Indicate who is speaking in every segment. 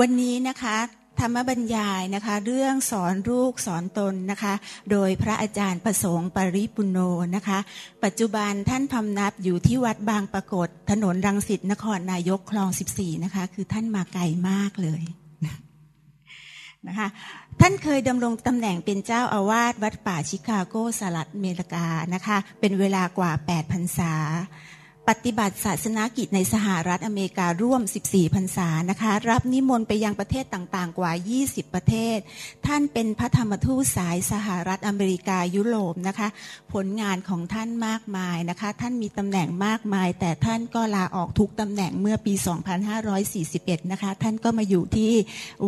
Speaker 1: วันนี้นะคะธรรมบรรยายนะคะ เรื่องสอนลูกสอนตนนะคะ โดยพระอาจารย์ประสงค์ปริปุโนนะคะ ปัจจุบันท่านพำนับอยู่ที่วัดบางปรากฏถนนรังสิตนครนายกคลอง 14 นะคะ คือท่านมาไกลมากเลยนะคะท่านเคยดำรงตำแหน่งเป็นเจ้าอาวาสวัดป่าชิคาโกสลัดเมริกานะคะ เป็นเวลากว่า8พรรษา ปฏิบัติศาสนากิจในสหรัฐอเมริการ่วม 14 พรรษานะคะ รับนิมนต์ไปยังประเทศต่างๆ กว่า 20 ประเทศ ท่านเป็นพระธรรมทูตสายสหรัฐอเมริกายุโรปนะคะ ผลงานของท่านมากมายนะคะ ท่านมีตำแหน่งมากมาย แต่ท่านก็ลาออกทุกตำแหน่งเมื่อปี 2541 นะคะ ท่านก็มาอยู่ที่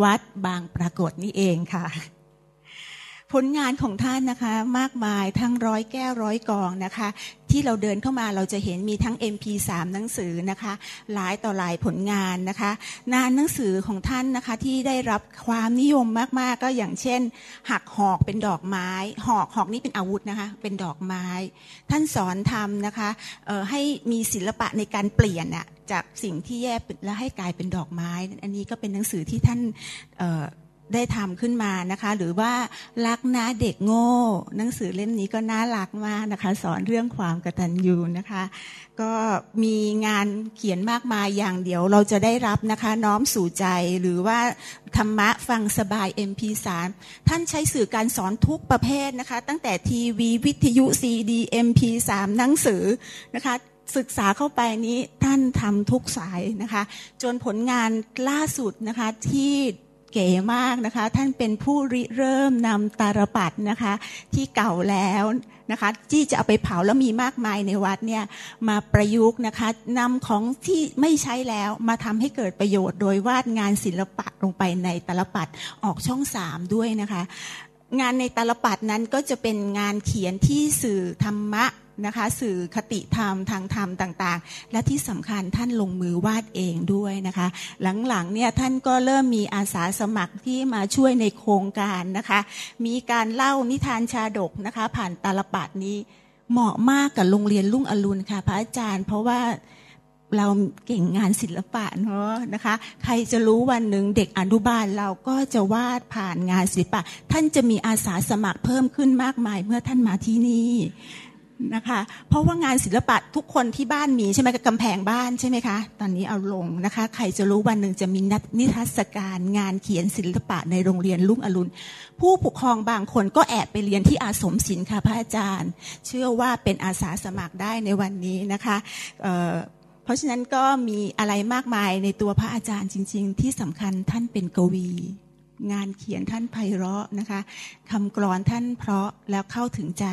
Speaker 1: วัดบางปรากฏนี่เองค่ะ ผลงานของท่านนะคะมากมายทั้งร้อยแก้วร้อยกองนะคะ ที่เราเดินเข้ามาเราจะเห็นมีทั้ง MP3 หนังสือนะคะ หลายต่อหลายผลงานนะคะงานหนังสือของท่านนะคะที่ได้รับความนิยมมากๆ ก็อย่างเช่น หักหอกเป็นดอกไม้ หอกหอกนี่เป็นอาวุธนะคะเป็นดอกไม้ ท่านสอนทำนะคะให้มีศิลปะในการเปลี่ยนอะจากสิ่งที่แย่แล้วให้กลายเป็นดอกไม้ อันนี้ก็เป็นหนังสือที่ท่าน ได้ทำขึ้นมานะคะ หรือว่ารักนะเด็กโง่ หนังสือเล่มนี้ก็น่ารักมากนะคะ สอนเรื่องความกตัญญูนะคะ ก็มีงานเขียนมากมายอย่างเดียวเราจะได้รับนะคะ น้อมสู่ใจหรือว่าธรรมะฟังสบาย MP3 ท่านใช้สื่อการสอนทุกประเภทนะคะ ตั้งแต่ทีวีวิทยุซีดี MP3 หนังสือนะคะศึกษาเข้าไปนี้ท่านทำทุกสายนะคะ จนผลงานล่าสุดนะคะที่ เก๋มากนะคะ ท่านเป็นผู้ริเริ่มนำตาลปัดนะคะ ที่เก่าแล้วนะคะที่จะเอาไปเผาแล้วมีมากมายในวัดเนี่ยมาประยุกต์นะคะนำของที่ไม่ใช้แล้วมาทำให้เกิดประโยชน์ โดยวาดงานศิลปะลงไปในตาลปัดออกช่องสามด้วยนะคะ งานในตาลปัดนั้นก็จะเป็นงานเขียนที่สื่อธรรมะ นะคะ สื่อคติธรรมทางธรรมต่างๆ และที่สำคัญท่านลงมือวาดเองด้วยนะคะ หลังๆเนี่ยท่านก็เริ่มมีอาสาสมัครที่มาช่วยในโครงการนะคะ มีการเล่านิทานชาดกนะคะ ผ่านตาลปัดนี้เหมาะมากกับโรงเรียนลุ่งอรุณค่ะ พระอาจารย์ เพราะว่าเราเก่งงานศิลปะเนาะนะคะ ใครจะรู้วันหนึ่งเด็กอนุบาลเราก็จะวาดผ่านงานศิลปะ ท่านจะมีอาสาสมัครเพิ่มขึ้นมากมายเมื่อท่านมาที่นี่ นะคะ เพราะว่างานศิลปะทุกคนที่บ้านมีใช่ไหมกับกำแพงบ้านใช่ไหมคะ ตอนนี้เอาลงนะคะ ใครจะรู้วันหนึ่งจะมีนิทรรศการงานเขียนศิลปะในโรงเรียนลุ่งอรุณ ผู้ปกครองบางคนก็แอบไปเรียนที่อาสมศิลป์ค่ะพระอาจารย์ เชื่อว่าเป็นอาสาสมัครได้ในวันนี้นะคะเเพราะฉะนั้นก็มีอะไรมากมายในตัวพระอาจารย์จริง ๆ ที่สำคัญท่านเป็นกวี งานเขียนท่านไพเราะนะคะคำกรอนท่านเพราะแล้วเข้าถึงใจ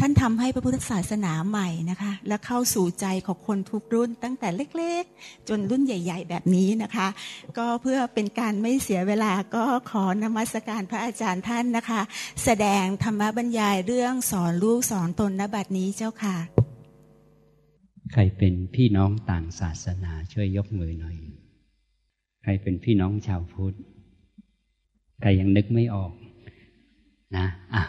Speaker 1: ท่านทำให้พระพุทธศาสนาใหม่นะคะ และเข้าสู่ใจของคนทุกรุ่นตั้งแต่เล็กๆ จนรุ่นใหญ่ ๆ แบบนี้นะคะ ก็เพื่อเป็นการไม่เสียเวลาก็ขอนมัสการพระอาจารย์ท่านนะคะ แสดงธรรมบรรยายเรื่องสอนลูกสอนตนนบัดนี้เจ้าค่ะ
Speaker 2: ใครเป็นพี่น้องต่างศาสนาช่วยยกมือหน่อย ใครเป็นพี่น้องชาวพุทธ ใครยังนึกไม่ออกนะอะ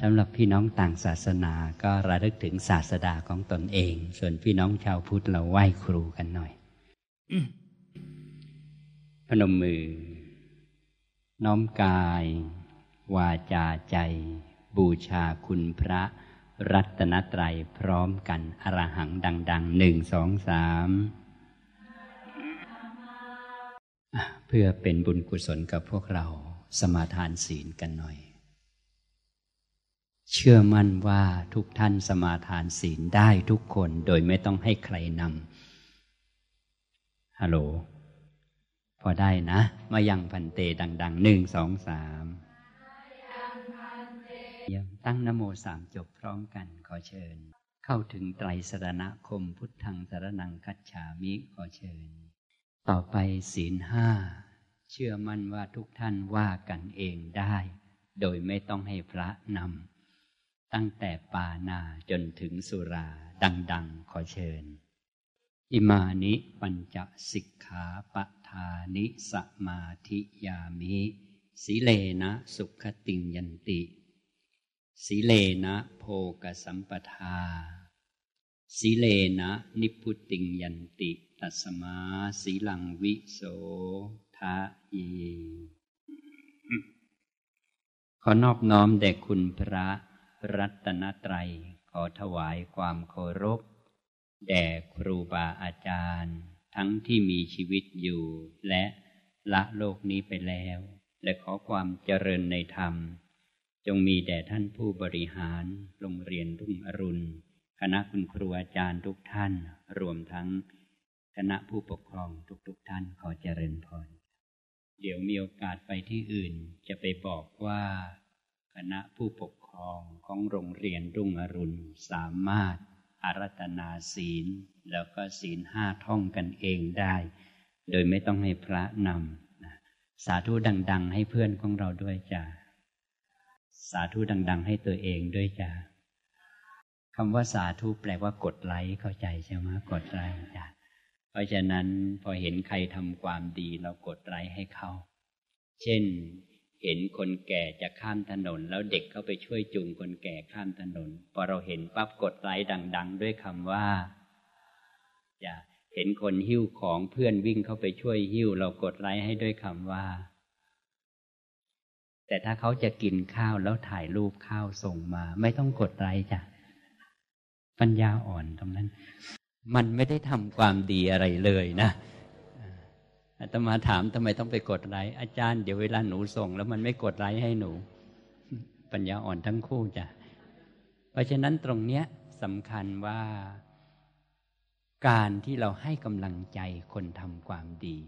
Speaker 2: สำหรับพี่น้องต่างศาสนาก็ระลึกถึงศาสดาของตนเอง ส่วนพี่น้องชาวพุทธเราไหว้ครูกันหน่อยพนมมือ น้อมกาย วาจาใจ บูชาคุณพระ รัตนตรัยพร้อมกัน อรหังดังๆหนึ่งสองสามเพื่อเป็นบุญกุศลกับพวกเรา สมาทานศีลกันหน่อย เชื่อมั่นว่าทุกท่านสมาทานศีลได้ทุกคนโดยไม่ต้องให้ใครนำฮัลโหล พอได้นะ มายังพันเตดังๆหนึ่งสองสามยังตั้งนโมสามจบพร้อมกันขอเชิญ เข้าถึงไตรสรณคมพุทธังสรนังคัจฉามิขอเชิญ ต่อไปศีลห้า เชื่อมั่นว่าทุกท่านว่ากันเองได้ โดยไม่ต้องให้พระนำตั้งแต่ปานาจนถึงสุราดัง ๆ ขอเชิญ อิมานิปัญจสิกขาปทานิสมาธิยามิสีเลนะสุขติงยันติสีเลนะโพกสัมปทาสีเลนะนิพุติงยันติ ตัสมาสีลังวิโส ทะอีขอนอบน้อมแด่คุณพระรัตนตรัย ขอถวายความเคารพ แด่ครูบาอาจารย์ ทั้งที่มีชีวิตอยู่ และละโลกนี้ไปแล้ว และขอความเจริญในธรรม จงมีแด่ท่านผู้บริหาร โรงเรียนรุ่งอรุณ คณะคุณครูอาจารย์ทุกท่าน รวมทั้งคณะผู้ปกครองทุกๆทท่านขอเจริญพร เดี๋ยวมีโอกาสไปที่อื่น จะไปบอกว่า คณะผู้ปกครองของโรงเรียนรุ่งอรุณสามารถอารัตนาศีล แล้วก็ศีลห้าท่องกันเองได้ โดยไม่ต้องให้พระนำสาธุดัง ๆ ให้เพื่อนของเราด้วยจ้ะสาธุดัง ๆ ให้ตัวเองด้วยจ้ะคำว่าสาธุแปลว่ากดไลค์เข้าใจใช่ไหมกดไลค์จ้ะ ราะฉะนั้นพอเห็นใครทำความดีเรากดไลค์ให้เขา เช่น เห็นคนแก่จะข้ามถนน แล้วเด็กเข้าไปช่วยจูงคนแก่ข้ามถนน พอเราเห็นปั๊บกดไลค์ดัง ๆ ด้วยคำว่าจะเห็นคนหิ้วของเพื่อนวิ่งเข้าไปช่วยหิ้ว เรากดไลค์ให้ด้วยคำว่า แต่ถ้าเขาจะกินข้าวแล้วถ่ายรูปข้าวส่งมา ไม่ต้องกดไลค์จ้ะปัญญาอ่อนตรงนั้น มันไม่ได้ทำความดีอะไรเลยนะอาตมาถามทำไมต้องไปกดไลค์อาจารย์เดี๋ยวเวลาหนูส่ง แล้วมันไม่กดไลค์ให้หนู ปัญญาอ่อนทั้งคู่จ้ะเพราะฉะนั้นตรงเนี้ยสำคัญว่าการที่เราให้กำลังใจคนทำความดี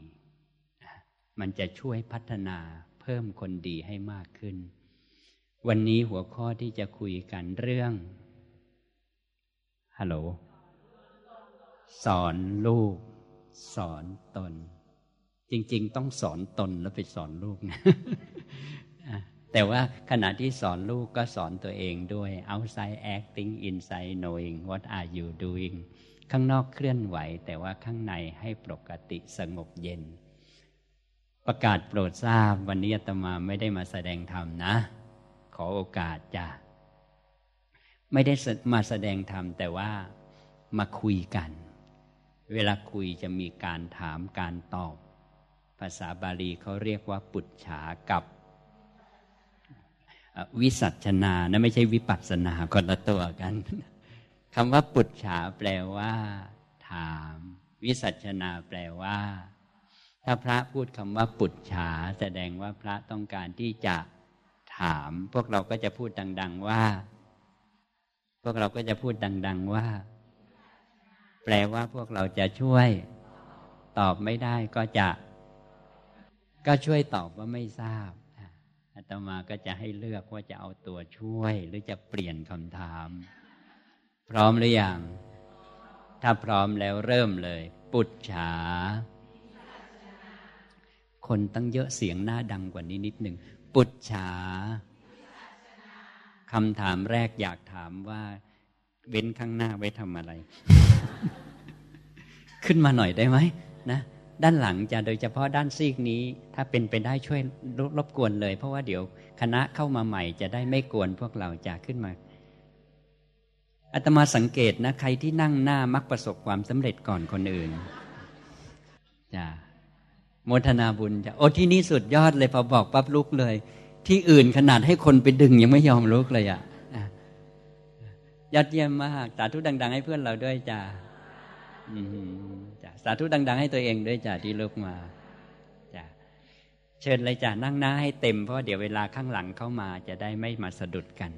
Speaker 2: มันจะช่วยพัฒนาเพิ่มคนดีให้มากขึ้น วันนี้หัวข้อที่จะคุยกันเรื่องฮัลโหล สอนลูก สอนตน จริง ๆ ต้องสอนตนแล้วไปสอนลูกนะแต่ว่าขณะที่สอนลูกก็สอนตัวเองด้วย outside acting inside knowing what are you doing ข้างนอกเคลื่อนไหว แต่ว่าข้างในให้ปกติสงบเย็น ประกาศโปรดทราบวันนี้อาตมาไม่ได้มาแสดงธรรมนะ ขอโอกาสจ้ะ ไม่ได้มาแสดงธรรมแต่ว่ามาคุยกัน เวลาคุยจะมีการถามการตอบ ภาษาบาลีเขาเรียกว่าปุจฉากับวิสัชนานะไม่ใช่วิปัสนาคนละตัวกันคำว่าปุจฉาแปลว่า ถาม วิสัชนาแปลว่า ถ้าพระพูดคำว่าปุจฉาแสดงว่าพระต้องการที่จะถาม พวกเราก็จะพูดดัง ๆว่า พวกเราก็จะพูดดัง ๆ ว่า แปลว่าพวกเราจะช่วย ตอบไม่ได้ก็จะ ก็ช่วยตอบว่าไม่ทราบอาตมาก็จะให้เลือกว่าจะเอาตัวช่วย หรือจะเปลี่ยนคำถาม พร้อมหรือยังถ้าพร้อมแล้วเริ่มเลย ปุจฉา คนตั้งเยอะเสียงหน้าดังกว่านี้นิดหนึ่ง ปุจฉาคำถามแรกอยากถามว่า เว้นข้างหน้าไว้ทำอะไร ขึ้นมาหน่อยได้ไหมนะด้านหลังจะโดยเฉพาะด้านซีกนี้ ถ้าเป็นไปได้ช่วยรบกวนเลย เพราะว่าเดี๋ยวคณะเข้ามาใหม่จะได้ไม่กวนพวกเราจะขึ้นมาอาตมาสังเกตนะใครที่นั่งหน้ามักประสบความสำเร็จก่อนคนอื่นจ้าโมทนาบุญจ้ะโอ้ที่นี่สุดยอดเลยพอบอกปั๊บลุกเลย ที่อื่นขนาดให้คนไปดึงยังไม่ยอมลุกเลยอะยอดเยี่ยมมากสาธุดัง ๆ ให้เพื่อนเราด้วยจ้า จ้าสาธุดัง ๆ ให้ตัวเองด้วยจ้าที่ลุกมาจ้าเชิญเลยจ้านั่งหน้าให้เต็มเพราะเดี๋ยวเวลาข้างหลังเข้ามาจะได้ไม่มาสะดุดกัน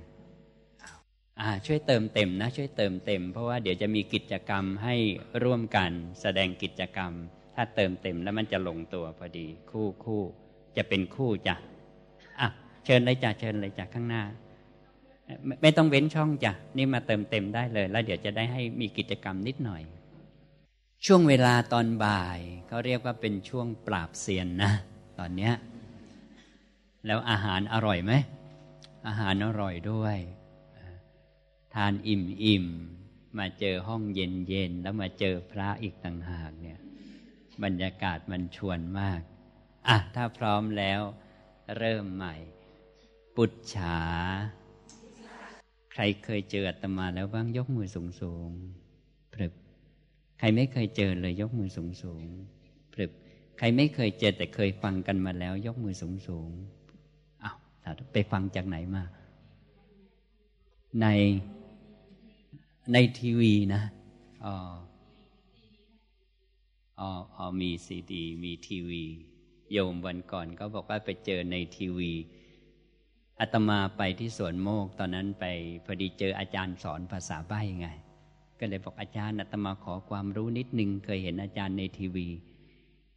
Speaker 2: อ่าช่วยเติมเต็มนะ ช่วยเติมเต็ม เพราะว่าเดี๋ยวจะมีกิจกรรมให้ร่วมกัน แสดงกิจกรรม ถ้าเติมเต็มแล้วมันจะลงตัวพอดี คู่คู่จะเป็นคู่จ้ะอะเชิญเลยจ้ะเชิญเลยจ้ะข้างหน้าไม่ต้องเว้นช่องจ้ะ นี่มาเติมเต็มได้เลย แล้วเดี๋ยวจะได้ให้มีกิจกรรมนิดหน่อย ช่วงเวลาตอนบ่ายเขาเรียกว่าเป็นช่วงปราบเซียนนะ ตอนเนี้ยแล้วอาหารอร่อยไหม อาหารอร่อยด้วย ทานอิ่มอิ่มมาเจอห้องเย็นเย็นแล้วมาเจอพระอีกต่างหากเนี่ย บรรยากาศมันชวนมาก อะ ถ้าพร้อมแล้วเริ่มใหม่ ปุจฉา ใครเคยเจออาตมาแล้วบ้างยกมือสูงสูง ใครไม่เคยเจอเลยยกมือสูงสูงพรึบใครไม่เคยเจอแต่เคยฟังกันมาแล้ว ยกมือสูงสูงอ้าวไปฟังจากไหนมา ในในทีวีนะอ๋ออ๋อมีซีดี มีทีวี โยมวันก่อนก็บอกว่าไปเจอในทีวีอาตมาไปที่สวนโมก ตอนนั้นไปพอดีเจออาจารย์สอนภาษาใบ้ไง ก็เลยบอกอาจารย์อาตมาขอความรู้นิดนึงเคยเห็นอาจารย์ในทีวี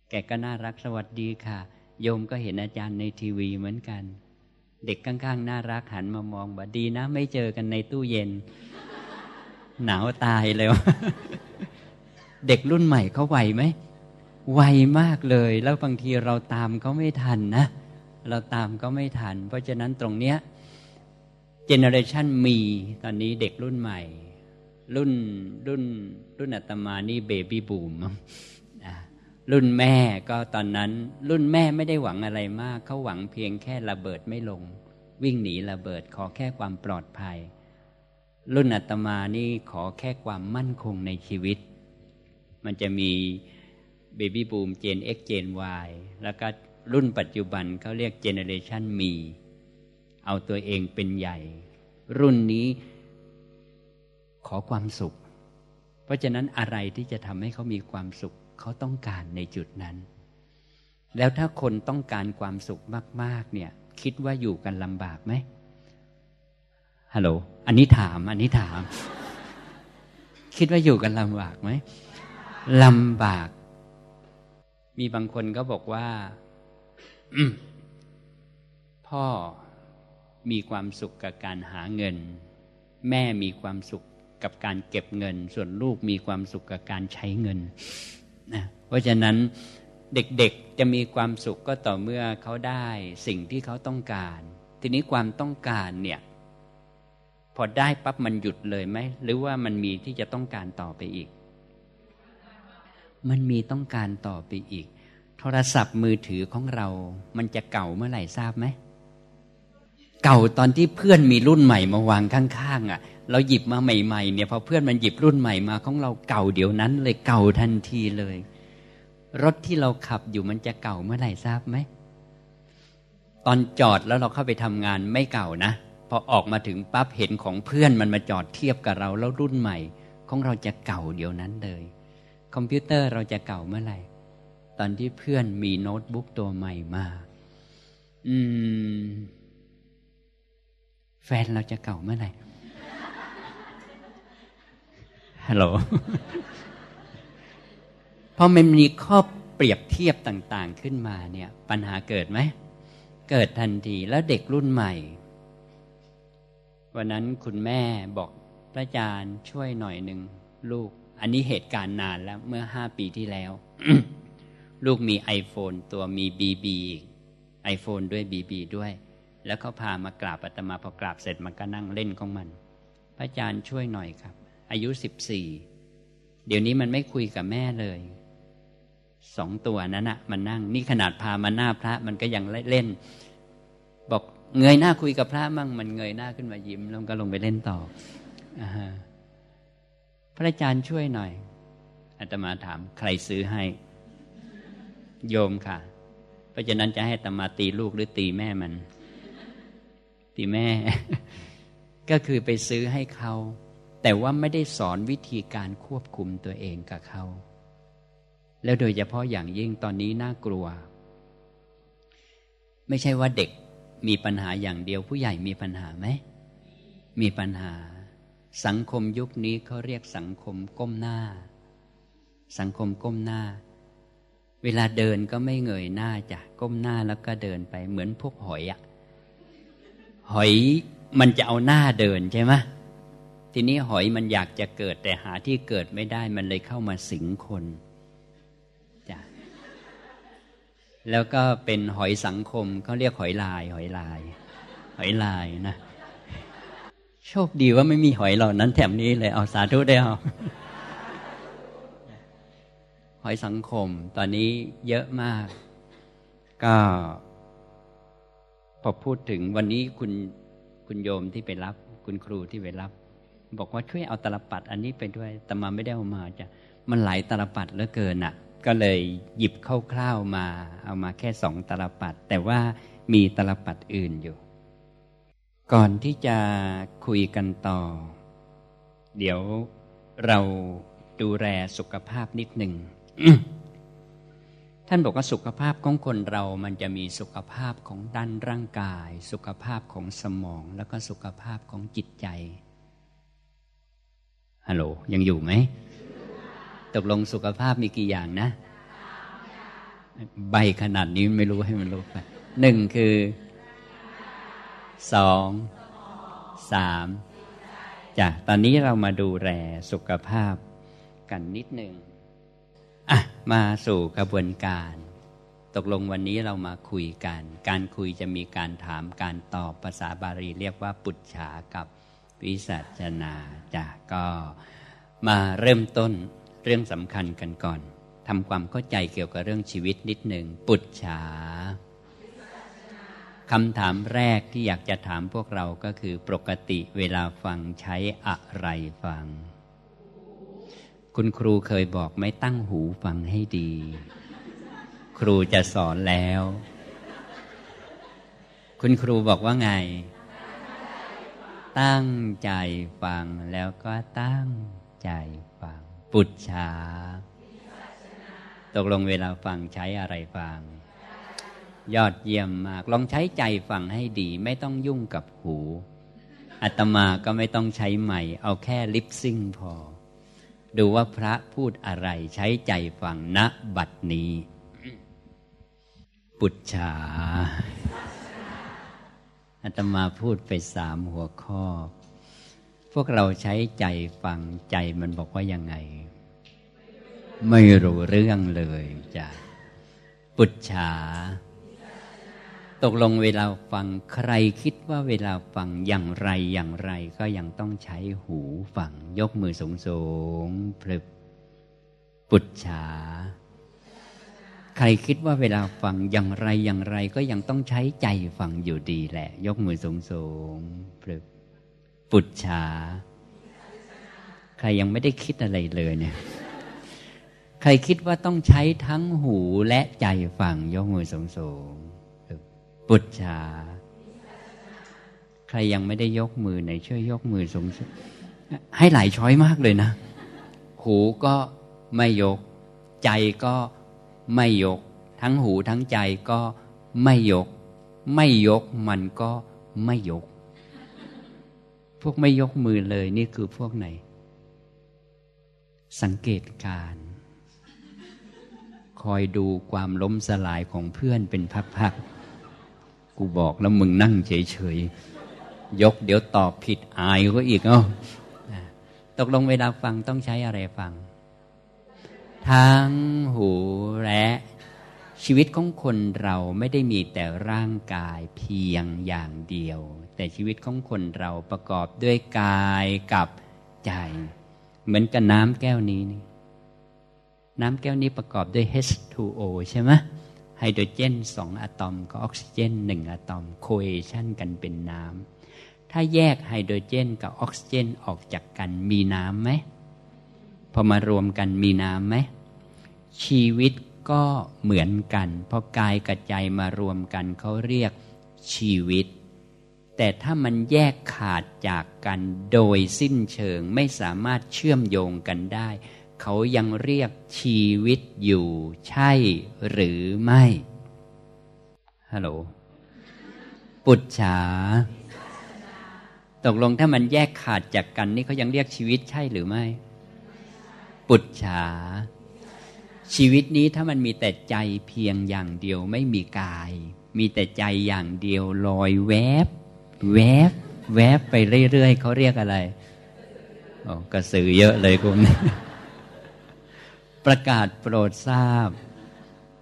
Speaker 2: แกก็น่ารักสวัสดีค่ะ โยมก็เห็นอาจารย์ในทีวีเหมือนกัน เด็กข้างๆน่ารักหันมามองบอกดีนะ ไม่เจอกันในตู้เย็น หนาวตายเลยเด็กรุ่นใหม่เขาไวไหมไวมากเลย แล้วบางทีเราตามเขาไม่ทันนะเราตามก็ไม่ทัน เพราะฉะนั้นตรงเนี้ยเจเนอเรชันมีตอนนี้เด็กรุ่นใหม่ รุ่นรุ่นรุ่นอัตมานี่เบบี้บูมรุ่นแม่ก็ตอนนั้น รุ่นแม่ไม่ได้หวังอะไรมากเขาหวังเพียงแค่ระเบิดไม่ลง วิ่งหนีระเบิดขอแค่ความปลอดภัย รุ่นอัตมานี่ขอแค่ความมั่นคงในชีวิต มันจะมีเบบี้บูมเจน X เจน Y แล้วก็รุ่นปัจจุบันเขาเรียกเจเนเรชันมี เอาตัวเองเป็นใหญ่ รุ่นนี้ ขอความสุข เพราะฉะนั้นอะไรที่จะทำให้เขามีความสุข เขาต้องการในจุดนั้น แล้วถ้าคนต้องการความสุขมาก ๆ เนี่ย คิดว่าอยู่กันลำบากไหมฮัลโหลอันนี้ถาม อันนี้ถาม คิดว่าอยู่กันลำบากไหมลำบาก มีบางคนก็บอกว่าพ่อมีความสุขกับการหาเงิน แม่มีความสุข กับการเก็บเงิน ส่วนลูกมีความสุขกับการใช้เงินนะเพราะฉะนั้นเด็กๆจะมีความสุขก็ต่อเมื่อเขาได้สิ่งที่เขาต้องการ ทีนี้ความต้องการเนี่ยพอได้ปั๊บมันหยุดเลยไหม หรือว่ามันมีที่จะต้องการต่อไปอีก มันมีต้องการต่อไปอีก โทรศัพท์มือถือของเรา มันจะเก่าเมื่อไหร่ทราบไหม เก่าตอนที่เพื่อนมีรุ่นใหม่มาวางข้างๆอะ เราหยิบมาใหม่ ๆ เนี่ยพอเพื่อนมันหยิบรุ่นใหม่มาของเราเก่าเดี๋ยวนั้น เลยเก่าทันทีเลย รถที่เราขับอยู่มันจะเก่าเมื่อไหร่ทราบไหมตอนจอดแล้วเราเข้าไปทำงานไม่เก่านะพอออกมาถึงปั๊บเห็นของเพื่อนมันมาจอดเทียบกับเราแล้วรุ่นใหม่ ของเราจะเก่าเดี๋ยวนั้นเลย คอมพิวเตอร์เราจะเก่าเมื่อไหร่ ตอนที่เพื่อนมีโน้ตบุ๊กตัวใหม่มา อืม แฟนเราจะเก่าเมื่อไหร่ ฮัลโหลพอมันมีข้อเปรียบเทียบต่าง ๆ ขึ้นมาเนี่ย ปัญหาเกิดไหม เกิดทันทีแล้วเด็กรุ่นใหม่ วันนั้นคุณแม่บอกพระอาจารย์ช่วยหน่อยหนึ่งลูก อันนี้เหตุการณ์นานแล้วเมื่อห้าปีที่แล้ว ลูกมี iPhone ตัวมีบีบีไอโฟนด้วยบีบีด้วย แล้วเขาพามากราบอาตมาพอกราบเสร็จมันก็นั่งเล่นของมัน พระอาจารย์ช่วยหน่อยครับ อายุสิบสี่เดี๋ยวนี้มันไม่คุยกับแม่เลยสองตัวนั้นอะมันนั่ง นี่ขนาดพามาหน้าพระมันก็ยังเล่น บอกเงยหน้าคุยกับพระมั่ง มันเงยหน้าขึ้นมายิ้มแล้วก็ลงไปเล่นต่ออพระอาจารย์ช่วยหน่อยอาตมาถาม ใครซื้อให้ โยมค่ะ เพราะฉะนั้นจะให้ตมาตีลูกหรือตีแม่มัน ตีแม่ ก็คือไปซื้อให้เขา แต่ว่าไม่ได้สอนวิธีการควบคุมตัวเองกับเขา แล้วโดยเฉพาะอย่างยิ่งตอนนี้น่ากลัว ไม่ใช่ว่าเด็กมีปัญหาอย่างเดียวผู้ใหญ่มีปัญหาไหม มีปัญหา สังคมยุคนี้เขาเรียกสังคมก้มหน้า สังคมก้มหน้า เวลาเดินก็ไม่เงยหน้าจ้ะก้มหน้าแล้วก็เดินไปเหมือนพวกหอยอะหอยมันจะเอาหน้าเดินใช่ไหม ทีนี้หอยมันอยากจะเกิดแต่หาที่เกิดไม่ได้มันเลยเข้ามาสิงคนจ้ะแล้วก็เป็นหอยสังคมเขาเรียกหอยลาย หอยลาย หอยลายนะ โชคดีว่าไม่มีหอยเหล่านั้นแถมนี้เลยเอาสาธุได้เอาหอยสังคมตอนนี้เยอะมาก ก็พอพูดถึงวันนี้คุณคุณโยมที่ไปรับ คุณครูที่ไปรับ บอกว่าช่วยเอาตลปัดอันนี้ไปด้วยแต่มาไม่ได้เอามาจ้ะมันหลายตลปัดเหลือเกินอะก็เลยหยิบคร่าวๆมา เอามาแค่สองตลปัด แต่ว่ามีตลปัดอื่นอยู่ ก่อนที่จะคุยกันต่อ เดี๋ยวเราดูแลสุขภาพนิดหนึ่งท่านบอกว่าสุขภาพของคนเรามันจะมีสุขภาพของด้านร่างกาย สุขภาพของสมอง แล้วก็สุขภาพของจิตใจ ฮัลโหลยังอยู่ไหมตกลงสุขภาพมีกี่อย่างนะใบขนาดนี้ไม่รู้ให้มันรู้ไปหนึ่งคือสองสามจ้ะตอนนี้เรามาดูแลสุขภาพกันนิดหนึ่งอะมาสู่กระบวนการ ตกลงวันนี้เรามาคุยกัน การคุยจะมีการถามการตอบภาษาบาลีเรียกว่าปุจฉากับ วิสัชนาจ้ะก็มาเริ่มต้นเรื่องสำคัญกันก่อนทำความเข้าใจเกี่ยวกับเรื่องชีวิตนิดหนึ่งปุจฉาคำถามแรกที่อยากจะถามพวกเราก็คือปกติเวลาฟังใช้อะไรฟัง คุณครูเคยบอกไม่ตั้งหูฟังให้ดี ครูจะสอนแล้ว คุณครูบอกว่าไง ตั้งใจฟังแล้วก็ตั้งใจฟัง ปุจฉาตกลงเวลาฟังใช้อะไรฟัง ยอดเยี่ยมมาก ลองใช้ใจฟังให้ดี ไม่ต้องยุ่งกับหูอัตมาก็ไม่ต้องใช้ใหม่ เอาแค่ลิปซิ่งพอ ดูว่าพระพูดอะไรใช้ใจฟังณบัดนี้ ปุจฉา อาตมาพูดไปสามหัวข้อ พวกเราใช้ใจฟังใจมันบอกว่ายังไง ไม่รู้เรื่องเลยจ้ะปุจฉา ตกลงเวลาฟังใครคิดว่าเวลาฟังอย่างไรอย่างไร ก็ยังต้องใช้หูฟัง ยกมือสูงสูงพลึบปุจฉา ใครคิดว่าเวลาฟังอย่างไรอย่างไรก็ยังต้องใช้ใจฟังอยู่ดีแหละ ยกมือสูงสูงพลึบปุจฉาใครยังไม่ได้คิดอะไรเลยเนี่ย ใครคิดว่าต้องใช้ทั้งหูและใจฟัง ยกมือสูงสูงปุจฉาใครยังไม่ได้ยกมือไหนช่วยยกมือสูงสุดให้หลายช้อยมากเลยนะ หูก็ไม่ยก ใจก็ ไม่ยก ทั้งหูทั้งใจก็ไม่ยก ไม่ยกมันก็ไม่ยก พวกไม่ยกมือเลยนี่คือพวกไหน สังเกตการ คอยดูความล้มสลายของเพื่อนเป็นพักๆ กูบอกแล้วมึงนั่งเฉยๆ ยกเดี๋ยวตอบผิดอายก็อีกเอ้าตกลงเวลาฟังต้องใช้อะไรฟัง ทั้งหูและชีวิตของคนเราไม่ได้มีแต่ร่างกายเพียงอย่างเดียว แต่ชีวิตของคนเราประกอบด้วยกายกับใจ เหมือนกับน้ำแก้วนี้นี่น้ำแก้วนี้ประกอบด้วย H2O ใช่ไหมไฮโดรเจนสองอะตอมกับออกซิเจนหนึ่งอะตอมโคเอชันกันเป็นน้ำถ้าแยกไฮโดรเจนกับออกซิเจนออกจากกันมีน้ำไหม พอมารวมกันมีน้ำไหมชีวิตก็เหมือนกันพอกายกับใจมารวมกันเขาเรียกชีวิต แต่ถ้ามันแยกขาดจากกันโดยสิ้นเชิงไม่สามารถเชื่อมโยงกันได้ เขายังเรียกชีวิตอยู่ใช่หรือไม่ฮัลโหลปุจฉาตกลงถ้ามันแยกขาดจากกันนี่เขายังเรียกชีวิตใช่หรือไม่ ปุจฉา ชีวิตนี้ถ้ามันมีแต่ใจเพียงอย่างเดียวไม่มีกาย มีแต่ใจอย่างเดียวลอยแวบ แวบ แวบไปเรื่อยๆเขาเรียกอะไรโอ้กระสือเยอะเลยคุณประกาศโปรดทราบ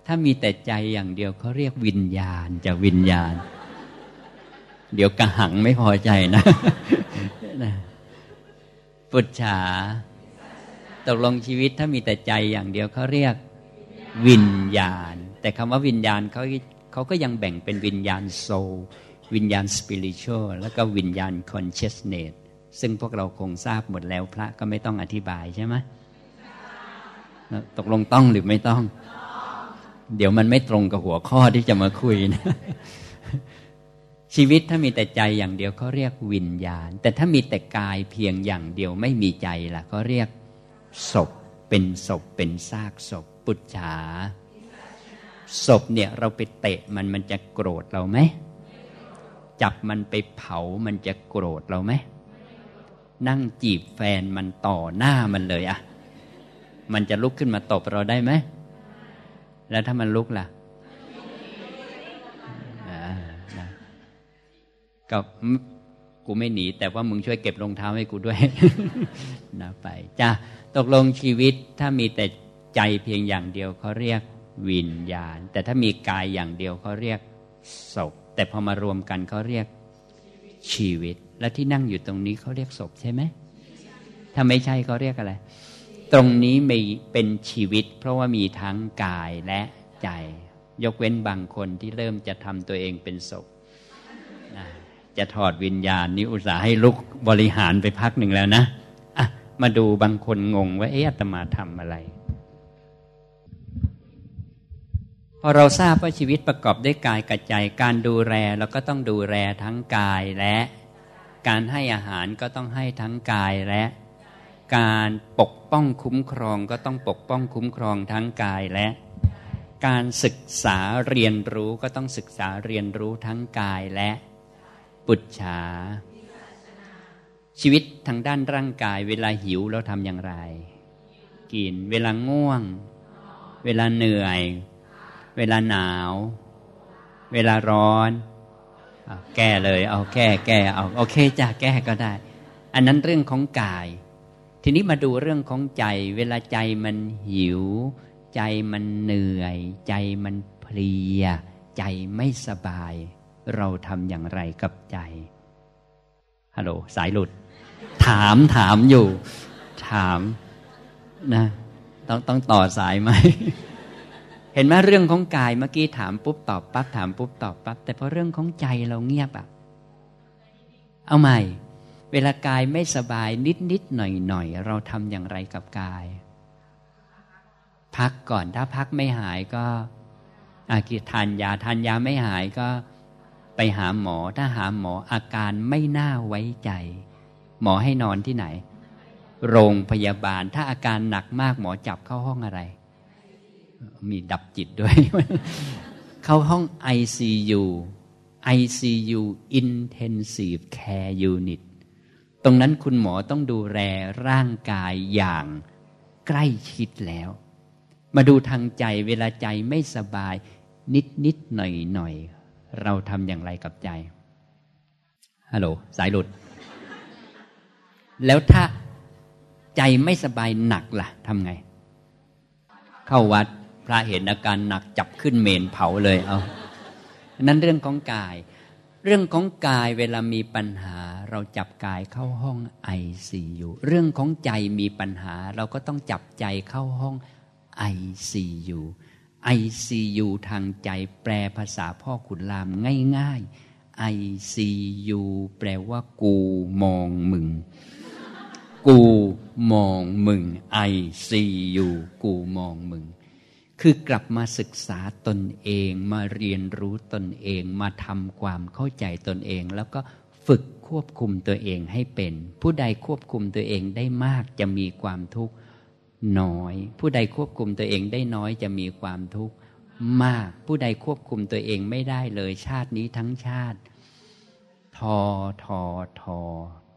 Speaker 2: ถ้ามีแต่ใจอย่างเดียวเขาเรียกวิญญาณจะวิญญาณ เดี๋ยวกระหังไม่พอใจนะ ปุจฉา ตกลงชีวิตถ้ามีแต่ใจอย่างเดียวเขาเรียกวิญญาณ แต่คำว่าวิญญาณเขาเขาก็ยังแบ่งเป็นวิญญาณโซวิญญาณสปิริตชัลแล้วก็วิญญาณคอนเชสเนตซึ่งพวกเราคงทราบหมดแล้วพระก็ไม่ต้องอธิบายใช่ไหมตกลงต้องหรือไม่ต้อง เดี๋ยวมันไม่ตรงกับหัวข้อที่จะมาคุยนะชีวิตถ้ามีแต่ใจอย่างเดียวเขาเรียกวิญญาณ แต่ถ้ามีแต่กายเพียงอย่างเดียวไม่มีใจล่ะเขาเรียก ศพเป็นศพเป็นซากศพ ปุจฉาศพเนี่ยเราไปเตะมันมันจะโกรธเราไหม จับมันไปเผามันจะโกรธเราไหม นั่งจีบแฟนมันต่อหน้ามันเลยอะมันจะลุกขึ้นมาตบเราได้ไหม แล้วถ้ามันลุกล่ะก็กูไม่หนี แต่ว่ามึงช่วยเก็บรองเท้าให้กูด้วยนะไปจ้า ตกลงชีวิตถ้ามีแต่ใจเพียงอย่างเดียวเขาเรียกวิญญาณ แต่ถ้ามีกายอย่างเดียวเขาเรียกศพ แต่พอมารวมกันเขาเรียกชีวิต และที่นั่งอยู่ตรงนี้เขาเรียกศพใช่ไหมถ้าไม่ใช่เขาเรียกอะไร ตรงนี้ไม่เป็นชีวิต เพราะว่ามีทั้งกายและใจ ยกเว้นบางคนที่เริ่มจะทำตัวเองเป็นศพจะถอดวิญญาณนี้อุตส่าห์ให้ลุกบริหารไปพักหนึ่งแล้วนะ มาดูบางคนงงว่าเอ๊ะอาตมาทำอะไร พอเราทราบว่าชีวิตประกอบด้วยกายกับใจ การดูแลเราก็ต้องดูแลทั้งกายและ การให้อาหารก็ต้องให้ทั้งกายและ การปกป้องคุ้มครองก็ต้องปกป้องคุ้มครองทั้งกายและ การศึกษาเรียนรู้ก็ต้องศึกษาเรียนรู้ทั้งกายและ ปุจฉา ชีวิตทางด้านร่างกาย เวลาหิวเราทำอย่างไร กิน เวลาง่วง เวลาเหนื่อย เวลาหนาว เวลาร้อนแก้เลย เอาแก้แก้เอาโอเคจ้ะแก้ก็ได้ อันนั้นเรื่องของกาย ทีนี้มาดูเรื่องของใจ เวลาใจมันหิว ใจมันเหนื่อย ใจมันเพลีย ใจไม่สบาย เราทำอย่างไรกับใจฮัลโหลสายหลุด ถามถามอยู่ ถามนะต้องต้องต่อสายไหม เห็นไหมเรื่องของกายเมื่อกี้ถามปุ๊บตอบปั๊บถามปุ๊บตอบปั๊บแต่พอเรื่องของใจเราเงียบอะเอาใหม่ เวลากายไม่สบายนิดนิดหน่อยหน่อยเราทำอย่างไรกับกาย พักก่อนถ้าพักไม่หายก็อากิทานยาทานยาไม่หายก็ไปหาหมอถ้าหาหมออาการไม่น่าไว้ใจ หมอให้นอนที่ไหน โรงพยาบาลถ้าอาการหนักมากหมอจับเข้าห้องอะไร มีดับจิตด้วย เข้าห้อง ICU ICU Intensive Care Unit ตรงนั้นคุณหมอต้องดูแลร่างกายอย่างใกล้ชิดแล้ว มาดูทางใจเวลาใจไม่สบาย นิดนิดหน่อยหน่อยเราทำอย่างไรกับใจ ฮัลโหล สายหลุด แล้วถ้าใจไม่สบายหนักล่ะทำไง เข้าวัดพระเห็นอาการหนักจับขึ้นเมนเผาเลยเอานั้นเรื่องของกาย เรื่องของกายเวลามีปัญหา เราจับกายเข้าห้องไอซียูเรื่องของใจมีปัญหา เราก็ต้องจับใจเข้าห้องไอซียู ICU ทางใจแปลภาษาพ่อขุนรามง่ายๆ ICU แปลว่ากูมองมึง กูมองมึง ICU กูมองมึง คือกลับมาศึกษาตนเองมาเรียนรู้ตนเองมาทำความเข้าใจตนเอง แล้วก็ฝึกควบคุมตัวเองให้เป็น ผู้ใดควบคุมตัวเองได้มากจะมีความทุกข์น้อย ผู้ใดควบคุมตัวเองได้น้อยจะมีความทุกข์มาก ผู้ใดควบคุมตัวเองไม่ได้เลยชาตินี้ทั้งชาติ ทอทอทอ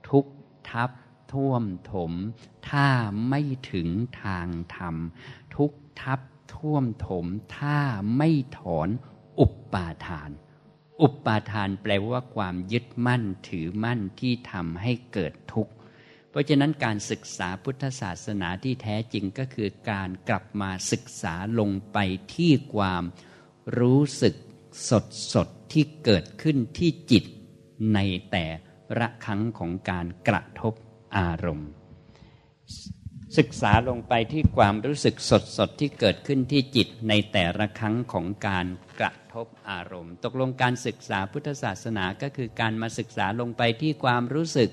Speaker 2: ทุกทับ ท่วมถม ถ้าไม่ถึงทางธรรม ทุกทับท่วมถม ถ้าไม่ถอนอุปปาทาน อุปปาทานแปลว่าความยึดมั่นถือมั่นที่ทำให้เกิดทุกข์ เพราะฉะนั้นการศึกษาพุทธศาสนาที่แท้จริงก็คือการกลับมาศึกษาลงไปที่ความรู้สึกสดสดที่เกิดขึ้นที่จิตในแต่ละครั้งของการกระทบ อารมณ์ ศึกษาลงไปที่ความรู้สึกสดสดที่เกิดขึ้นที่จิตในแต่ละครั้งของการกระทบอารมณ์ ตกลงการศึกษาพุทธศาสนาก็คือการมาศึกษาลงไปที่ความรู้สึก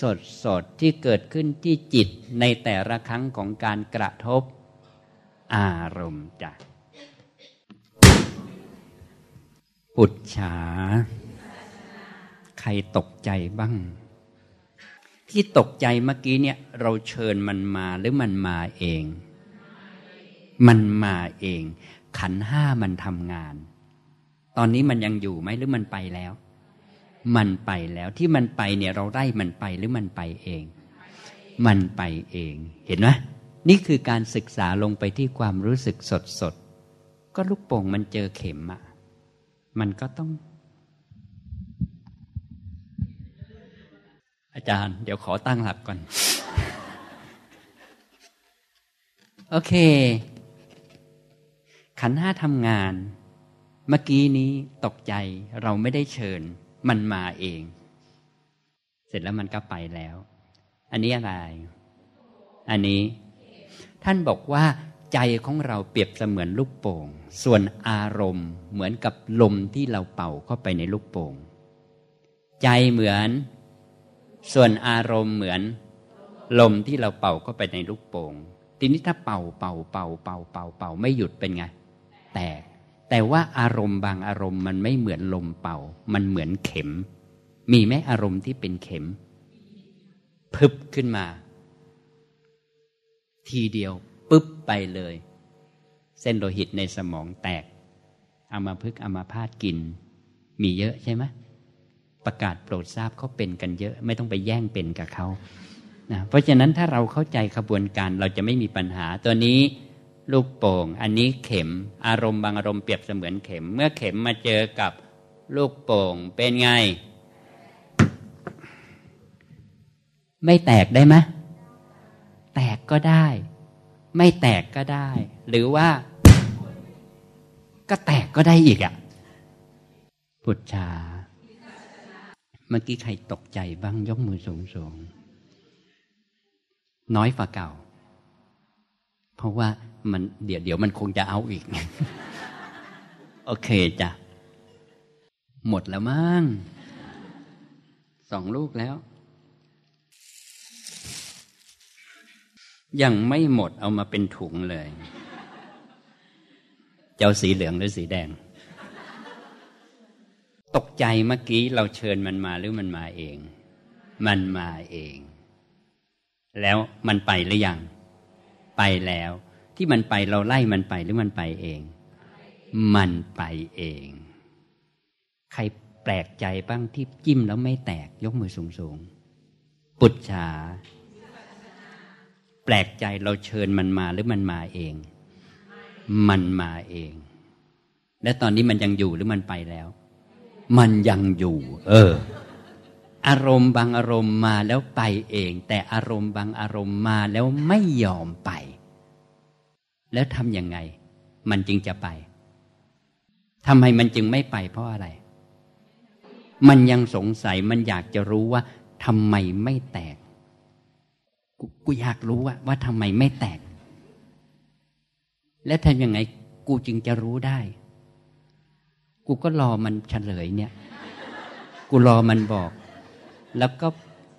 Speaker 2: สดสดที่เกิดขึ้นที่จิตในแต่ละครั้งของการกระทบอารมณ์จ้ะปุจฉา ใครตกใจบ้าง ที่ตกใจเมื่อกี้เนี่ย เราเชิญมันมาหรือมันมาเอง มันมาเอง ขันห้ามันทำงาน ตอนนี้มันยังอยู่ไหมหรือมันไปแล้ว มันไปแล้วที่มันไปเนี่ยเราไล่มันไปหรือมันไปเอง มันไปเอง เห็นไหมนี่คือการศึกษาลงไปที่ความรู้สึกสดสดก็ลูกโป่งมันเจอเข็มอะมันก็ต้อง อาจารย์ เดี๋ยวขอตั้งหลักก่อน โอเค ขันห้าทำงาน เมื่อกี้นี้ตกใจเราไม่ได้เชิญ มันมาเอง เสร็จแล้วมันก็ไปแล้ว อันนี้อะไร อันนี้ ท่านบอกว่าใจของเราเปรียบเสมือนลูกโป่ง ส่วนอารมณ์เหมือนกับลมที่เราเป่าเข้าไปในลูกโป่ง ใจเหมือน ส่วนอารมณ์เหมือนลมที่เราเป่าเข้าไปในลูกโป่งทีนี้ถ้าเป่าเป่าเป่าเป่าเป่าเป่าไม่หยุดเป็นไง แตก แต่ว่าอารมณ์บางอารมณ์มันไม่เหมือนลมเป่า มันเหมือนเข็ม มีไหมอารมณ์ที่เป็นเข็ม พึบขึ้นมา ทีเดียวปุ๊บไปเลย เส้นโลหิตในสมองแตกอามาพึกอามาพาดกิน มีเยอะใช่ไหม ประกาศโปรดทราบเขาเป็นกันเยอะ ไม่ต้องไปแย่งเป็นกับเขานะเพราะฉะนั้นถ้าเราเข้าใจขบวนการเราจะไม่มีปัญหา ตัวนี้ลูกโป่ง อันนี้เข็มอารมณ์บางอารมณ์เปรียบเสมือนเข็ม เมื่อเข็มมาเจอกับลูกโป่งเป็นไง ไม่แตกได้ไหมแตกก็ได้ ไม่แตกก็ได้ หรือว่า ก็แตกก็ได้อีกอะ่ะพุทธา เมื่อกี้ใครตกใจบ้างยกมือสูงสูงน้อยฝ่าเก่า เพราะว่ามันเดี๋ยวเดี๋ยวมันคงจะเอาอีก โอเคจ้ะ หมดแล้วมั้งสองลูกแล้ว ยังไม่หมดเอามาเป็นถุงเลย เจ้าสีเหลืองหรือสีแดง ตกใจเมื่อกี้เราเชิญมันมาหรือมันมาเอง มันมาเอง แล้วมันไปหรือยัง ไปแล้ว ที่มันไปเราไล่มันไปหรือมันไปเอง มันไปเอง ใครแปลกใจบ้างที่จิ้มแล้วไม่แตกยกมือสูงสูงปุจฉาแปลกใจเราเชิญมันมาหรือมันมาเอง มันมาเอง และตอนนี้มันยังอยู่หรือมันไปแล้ว มันยังอยู่ เออ อารมณ์บางอารมณ์มาแล้วไปเอง แต่อารมณ์บางอารมณ์มาแล้วไม่ยอมไป แล้วทำยังไง มันจึงจะไปทำไมมันจึงไม่ไปเพราะอะไร มันยังสงสัยมันอยากจะรู้ว่าทำไมไม่แตกกกูอยากรู้ว่าว่าทำไมไม่แตก และทำยังไงกูจึงจะรู้ได้ กูก็รอมันเฉลยเนี่ย กูรอมันบอก แล้วก็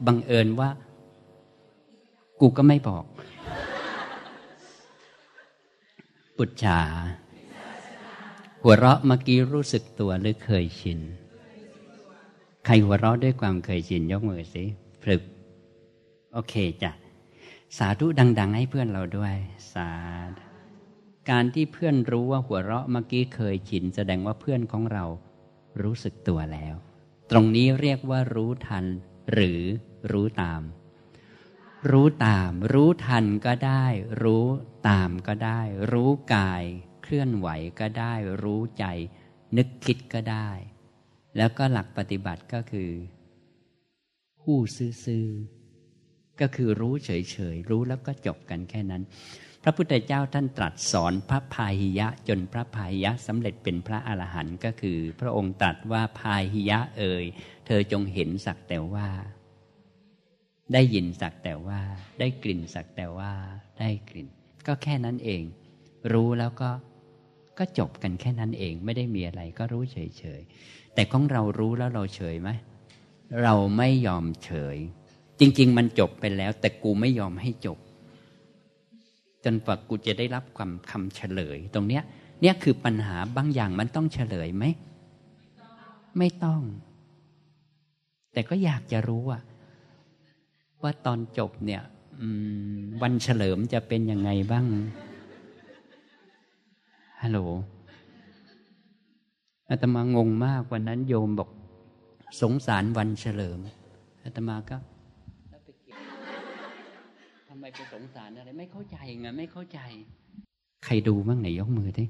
Speaker 2: บังเอิญว่า กูก็ไม่บอก ปุจฉาหัวเราะเมื่อกี้รู้สึกตัวหรือเคยชิน ใครหัวเราะด้วยความเคยชินยกมือสิพลึกโอเคจ้ะ สาธุดัง ๆ ให้เพื่อนเราด้วย สาธุ การที่เพื่อนรู้ว่าหัวเราะเมื่อกี้เคยชินแสดงว่าเพื่อนของเรารู้สึกตัวแล้ว ตรงนี้เรียกว่ารู้ทัน หรือรู้ตาม รู้ตาม รู้ทันก็ได้ รู้ตามก็ได้ รู้กายเคลื่อนไหวก็ได้ รู้ใจ นึกคิดก็ได้ แล้วก็หลักปฏิบัติก็คือ ผู้ซื่อก็คือรู้เฉยๆ รู้แล้วก็จบกันแค่นั้น พระพุทธเจ้าท่านตรัสสอนพระพาหิยะ จนพระพาหิยะสำเร็จเป็นพระอรหันต์ก็คือ พระองค์ตรัสว่าพาหิยะเอ่ยเธอจงเห็นสักแต่ว่า ได้ยินสักแต่ว่า ได้กลิ่นสักแต่ว่า ได้กลิ่น ก็แค่นั้นเอง รู้แล้วก็ก็จบกันแค่นั้นเองไม่ได้มีอะไรก็รู้เฉยๆแต่ของเรารู้แล้วเราเฉยไหมเราไม่ยอมเฉย จริง ๆ มันจบไปแล้ว แต่กูไม่ยอมให้จบ จนกว่ากูจะได้รับความคำเฉลย ตรงเนี้ยเนี่ยคือปัญหาบางอย่างมันต้องเฉลยไหม ไม่ต้อง แต่ก็อยากจะรู้ว่าว่าตอนจบเนี่ยวันเฉลิมจะเป็นยังไงบ้าง ฮัลโหลอาตมางงมากวันนั้นโยมบอก สงสารวันเฉลิมอาตมาก็ ไมไปสงสารอะไร ไม่เข้าใจไงไม่เข้าใจ ใครดูบ้างไหนยกมือดิ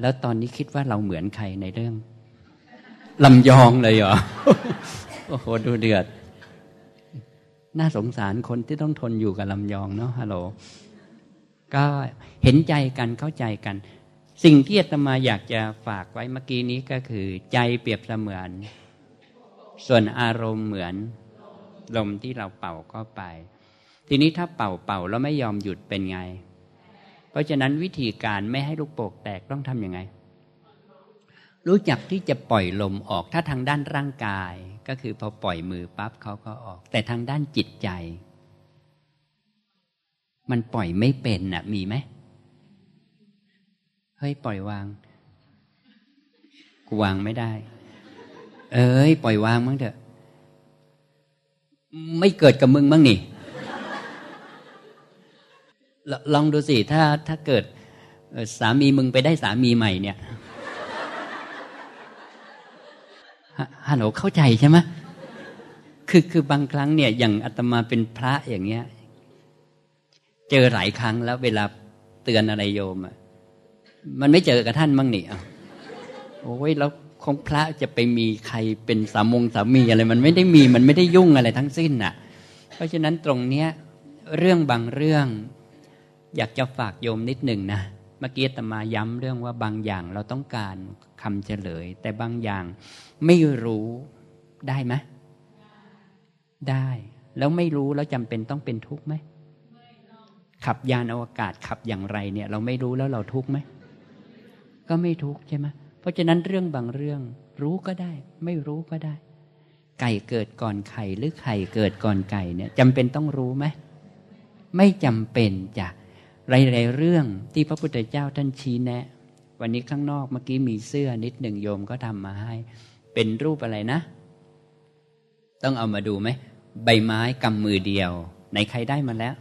Speaker 2: แล้วตอนนี้คิดว่าเราเหมือนใครในเรื่องลำยองเลยเหรอโอ้โหดูเดือด น่าสงสารคนที่ต้องทนอยู่กับลำยองเนาะฮัลโหลก็เห็นใจกันเข้าใจกัน สิ่งที่อาตมาอยากจะฝากไว้เมื่อกี้นี้ก็คือ ใจเปรียบเสมือน ส่วนอารมณ์เหมือน ลมที่เราเป่าเข้าไป ทีนี้ถ้าเป่าเป่าแล้วไม่ยอมหยุดเป็นไง เพราะฉะนั้นวิธีการไม่ให้ลูกโป่งแตกต้องทำยังไง รู้จักที่จะปล่อยลมออกถ้าทางด้านร่างกาย ก็คือพอปล่อยมือปั๊บเขาก็ออก แต่ทางด้านจิตใจ มันปล่อยไม่เป็นน่ะ มีไหมเฮ้ยปล่อยวางกูวางไม่ได้ เอ้ย ปล่อยวางมั้งเถอะ ไม่เกิดกับมึงมั้งนี่ลองดูสิ ถ้าถ้าเกิดสามีมึงไปได้สามีใหม่เนี่ยฮัลโหลเข้าใจใช่ไหมคือคือบางครั้งเนี่ยอย่างอาตมาเป็นพระอย่างเงี้ย เจอหลายครั้งแล้วเวลาเตือนอะไรโยมอะมันไม่เจอกับท่านมั่งนี่อะโอ้ยแล้ว คงพระจะไปมีใครเป็นสามงสามีอะไรมันไม่ได้มีมันไม่ได้ยุ่งอะไรทั้งสิ้นน่ะ เพราะฉะนั้นตรงเนี้ยเรื่องบางเรื่อง อยากจะฝากโยมนิดหนึ่งนะเมื่อกี้ตมาย้ำเรื่องว่าบางอย่างเราต้องการคำเฉลย แต่บางอย่างไม่รู้ได้ไหมได้ แล้วไม่รู้แล้วจำเป็นต้องเป็นทุกข์ไหมขับยานอวกาศขับอย่างไรเนี่ย เราไม่รู้แล้วเราทุกข์ไหมก็ไม่ทุกข์ใช่ไหม ราะฉะนั้นเรื่องบางเรื่องรู้ก็ได้ ไม่รู้ก็ได้ ไก่เกิดก่อนไข่หรือไข่เกิดก่อนไก่เนี่ยจำเป็นต้องรู้ไหมไม่จำเป็นจ้ะหลายๆเรื่องที่พระพุทธเจ้าท่านชี้แนะ วันนี้ข้างนอกเมื่อกี้มีเสื้อนิดหนึ่งโยมก็ทำมาให้ เป็นรูปอะไรนะ ต้องเอามาดูไหมใบไม้กำมือเดียวในใครได้มาแล้ว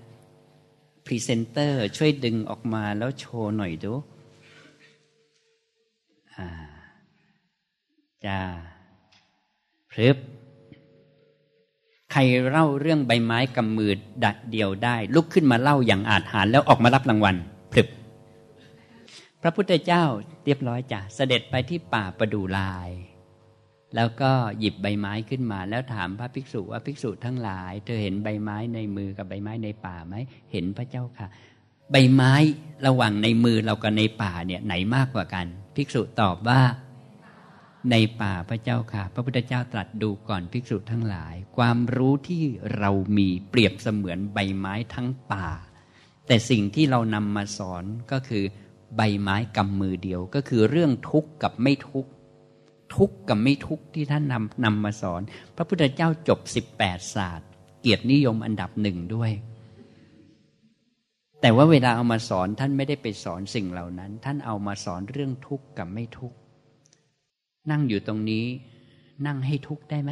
Speaker 2: พรีเซนเตอร์ช่วยดึงออกมาแล้วโชว์หน่อยดู จ้าพรึบใครเล่าเรื่องใบไม้กำมือดัดเดียวได้ ลุกขึ้นมาเล่าอย่างอาจหารแล้วออกมารับรางวัลพรึบพระพุทธเจ้าเรียบร้อยจ้ะเสด็จไปที่ป่าประดูลาย แล้วก็หยิบใบไม้ขึ้นมา แล้วถามพระภิกษุว่าภิกษุทั้งหลาย เธอเห็นใบไม้ในมือกับใบไม้ในป่าไหมเห็นพระเจ้าค่ะ ใบไม้ระหว่างในมือเรากับในป่าเนี่ยไหนมากกว่ากัน ภิกษุตอบว่าในป่าพระเจ้าค่ะ พระพุทธเจ้าตรัสดูก่อนภิกษุทั้งหลาย ความรู้ที่เรามีเปรียบเสมือนใบไม้ทั้งป่า แต่สิ่งที่เรานำมาสอนก็คือ ใบไม้กำมือเดียวก็คือเรื่องทุกข์กับไม่ทุกข์ทุกข์กับไม่ทุกข์ที่ท่านนำนำมาสอน พระพุทธเจ้าจบสิบแปดศาสตร์ เกียรตินิยมอันดับหนึ่งด้วย แต่ว่าเวลาเอามาสอนท่านไม่ได้ไปสอนสิ่งเหล่านั้น ท่านเอามาสอนเรื่องทุกข์กับไม่ทุกข์นั่งอยู่ตรงนี้ นั่งให้ทุกข์ได้ไหม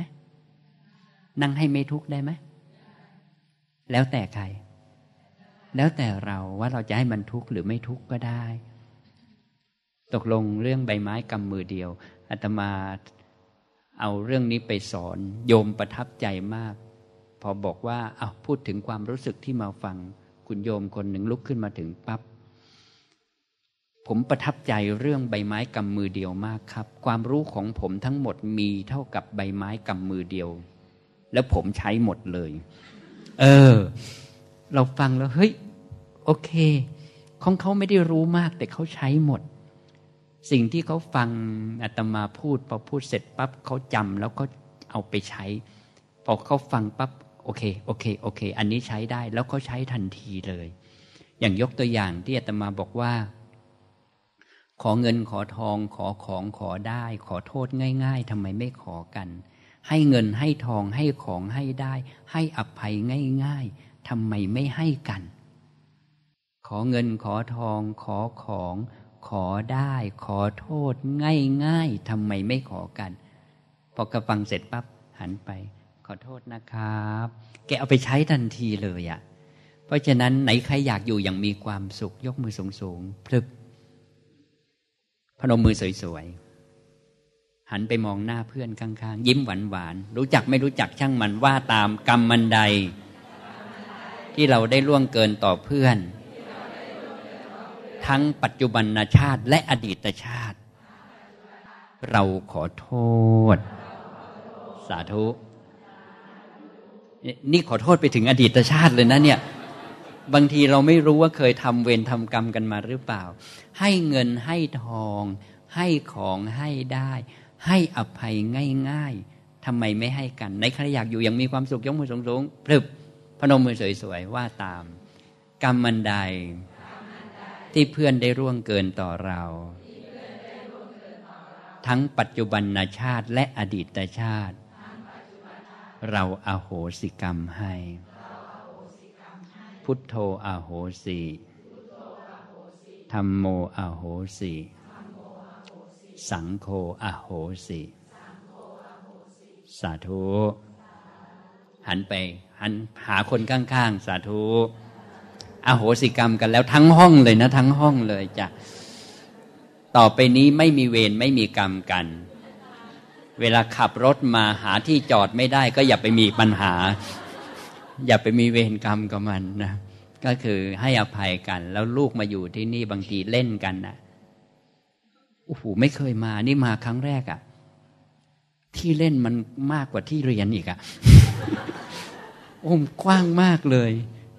Speaker 2: นั่งให้ไม่ทุกข์ได้ไหมแล้วแต่ใคร แล้วแต่เราว่าเราจะให้มันทุกข์หรือไม่ทุกข์ก็ได้ ตกลงเรื่องใบไม้กำมือเดียวอาตมาเอาเรื่องนี้ไปสอนโยมประทับใจมาก พอบอกว่าเอาพูดถึงความรู้สึกที่มาฟัง คุณโยมคนหนึ่งลุกขึ้นมาถึงปับ๊บผมประทับใจเรื่องใบไม้กำมือเดียวมากครับ ความรู้ของผมทั้งหมดมีเท่ากับใบไม้กำมือเดียว แล้วผมใช้หมดเลย เออ เราฟังแล้วเฮ้ย โอเค ของเขาไม่ได้รู้มาก แต่เขาใช้หมด สิ่งที่เขาฟังอาตมาพูดพอพูดเสร็จปั๊บเขาจำแล้วก็เอาไปใช้พอเขาฟังปั๊บ โอเคโอเคโอเค อันนี้ใช้ได้แล้วเขาใช้ทันทีเลย อย่างยกตัวอย่างที่อาตมาบอกว่า ขอเงินขอทองขอของขอได้ ขอโทษง่าย ๆทำไมไม่ขอกัน ให้เงินให้ทองให้ของให้ได้ ให้อภัยง่ายๆทำไมไม่ให้กัน ขอเงินขอทองขอของขอได้ขอโทษง่ายๆทำไมไม่ขอกัน พอกระฟังเสร็จปั๊บหันไป ขอโทษนะครับ แกเอาไปใช้ทันทีเลยอะ่ะ เพราะฉะนั้นไหนใครอยากอยู่อย่างมีความสุข ยกมือสูงๆพลึบพนมมือสวยๆ หันไปมองหน้าเพื่อนข้างๆ ยิ้มหวานๆรู้จักไม่รู้จักช่างมันว่าตามกรรมมันใด ที่เราได้ล่วงเกินต่อเพื่อน ทั้งปัจจุบันชาติและอดีตชาติ เราขอโทษ สาธุ นี่ขอโทษไปถึงอดีตชาติเลยนะเนี่ยบางทีเราไม่รู้ว่าเคยทำเวรทำกรรมกันมาหรือเปล่า ให้เงินให้ทอง ให้ของให้ได้ ให้อภัยง่าย ๆทำไมไม่ให้กัน ในใครอยากอยู่ยังมีความสุขยกมือสูงๆพรึบพนมมือสวยๆว่าตาม กรรมมันใด ที่เพื่อนได้ร่วงเกินต่อเรา ทั้งปัจจุบันชาติและอดีตชาติ เราอาโหสิกรรมให้ พุทโธอาโหสิธรรมโมอาโหสิ สังโฆอาโหสิ สาธุ หันไป หันหาคนข้างๆ สาธุ อโหสิกรรมกันแล้วทั้งห้องเลยนะ ทั้งห้องเลยจ้ะ ต่อไปนี้ไม่มีเวรไม่มีกรรมกัน เวลาขับรถมาหาที่จอดไม่ได้ ก็อย่าไปมีปัญหา อย่าไปมีเวรกรรมกับมันนะก็คือให้อภัยกัน แล้วลูกมาอยู่ที่นี่บางทีเล่นกันนะโอ้โหไม่เคยมา นี่มาครั้งแรกอะ่ะ ที่เล่นมันมากกว่าที่เรียนอีกอะ่ะโอ้มกว้างมากเลย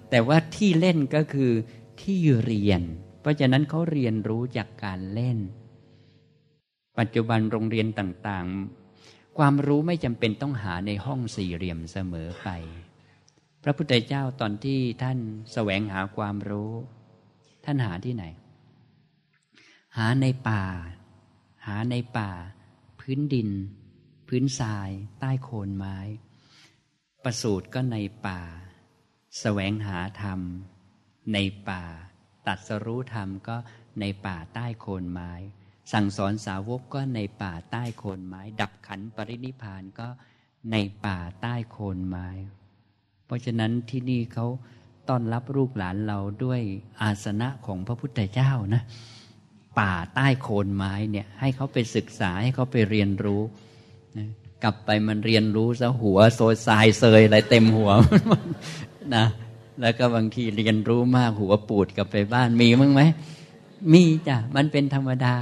Speaker 2: แต่ว่าที่เล่นก็คือที่เรียน เพราะฉะนั้นเขาเรียนรู้จากการเล่น ปัจจุบันโรงเรียนต่างๆ ความรู้ไม่จำเป็นต้องหาในห้องสี่เหลี่ยมเสมอไป พระพุทธเจ้าตอนที่ท่านแสวงหาความรู้ ท่านหาที่ไหน หาในป่า หาในป่า พื้นดิน พื้นทราย ใต้โคนไม้ ประสูตรก็ในป่าสแสวงหาธรรม ในป่า ตัดสรู้ธรรมก็ในป่าใต้โคนไม้ สั่งสอนสาวกก็ในป่าใต้โคนไม้ ดับขันปรินิพานก็ในป่าใต้โคนไม้ เพราะฉะนั้นที่นี่เขาต้อนรับลูกหลานเราด้วยอาสนะของพระพุทธเจ้านะ ป่าใต้โคนไม้เนี่ยให้เขาไปศึกษาให้เขาไปเรียนรู้นะกลับไปมันเรียนรู้ซะหัวโซซายเซยอะไรเต็มหัวนะแล้วก็บางทีเรียนรู้มากหัวปูดกลับไปบ้านมีมั้งไหมมีจ้ะมันเป็นธรรมดา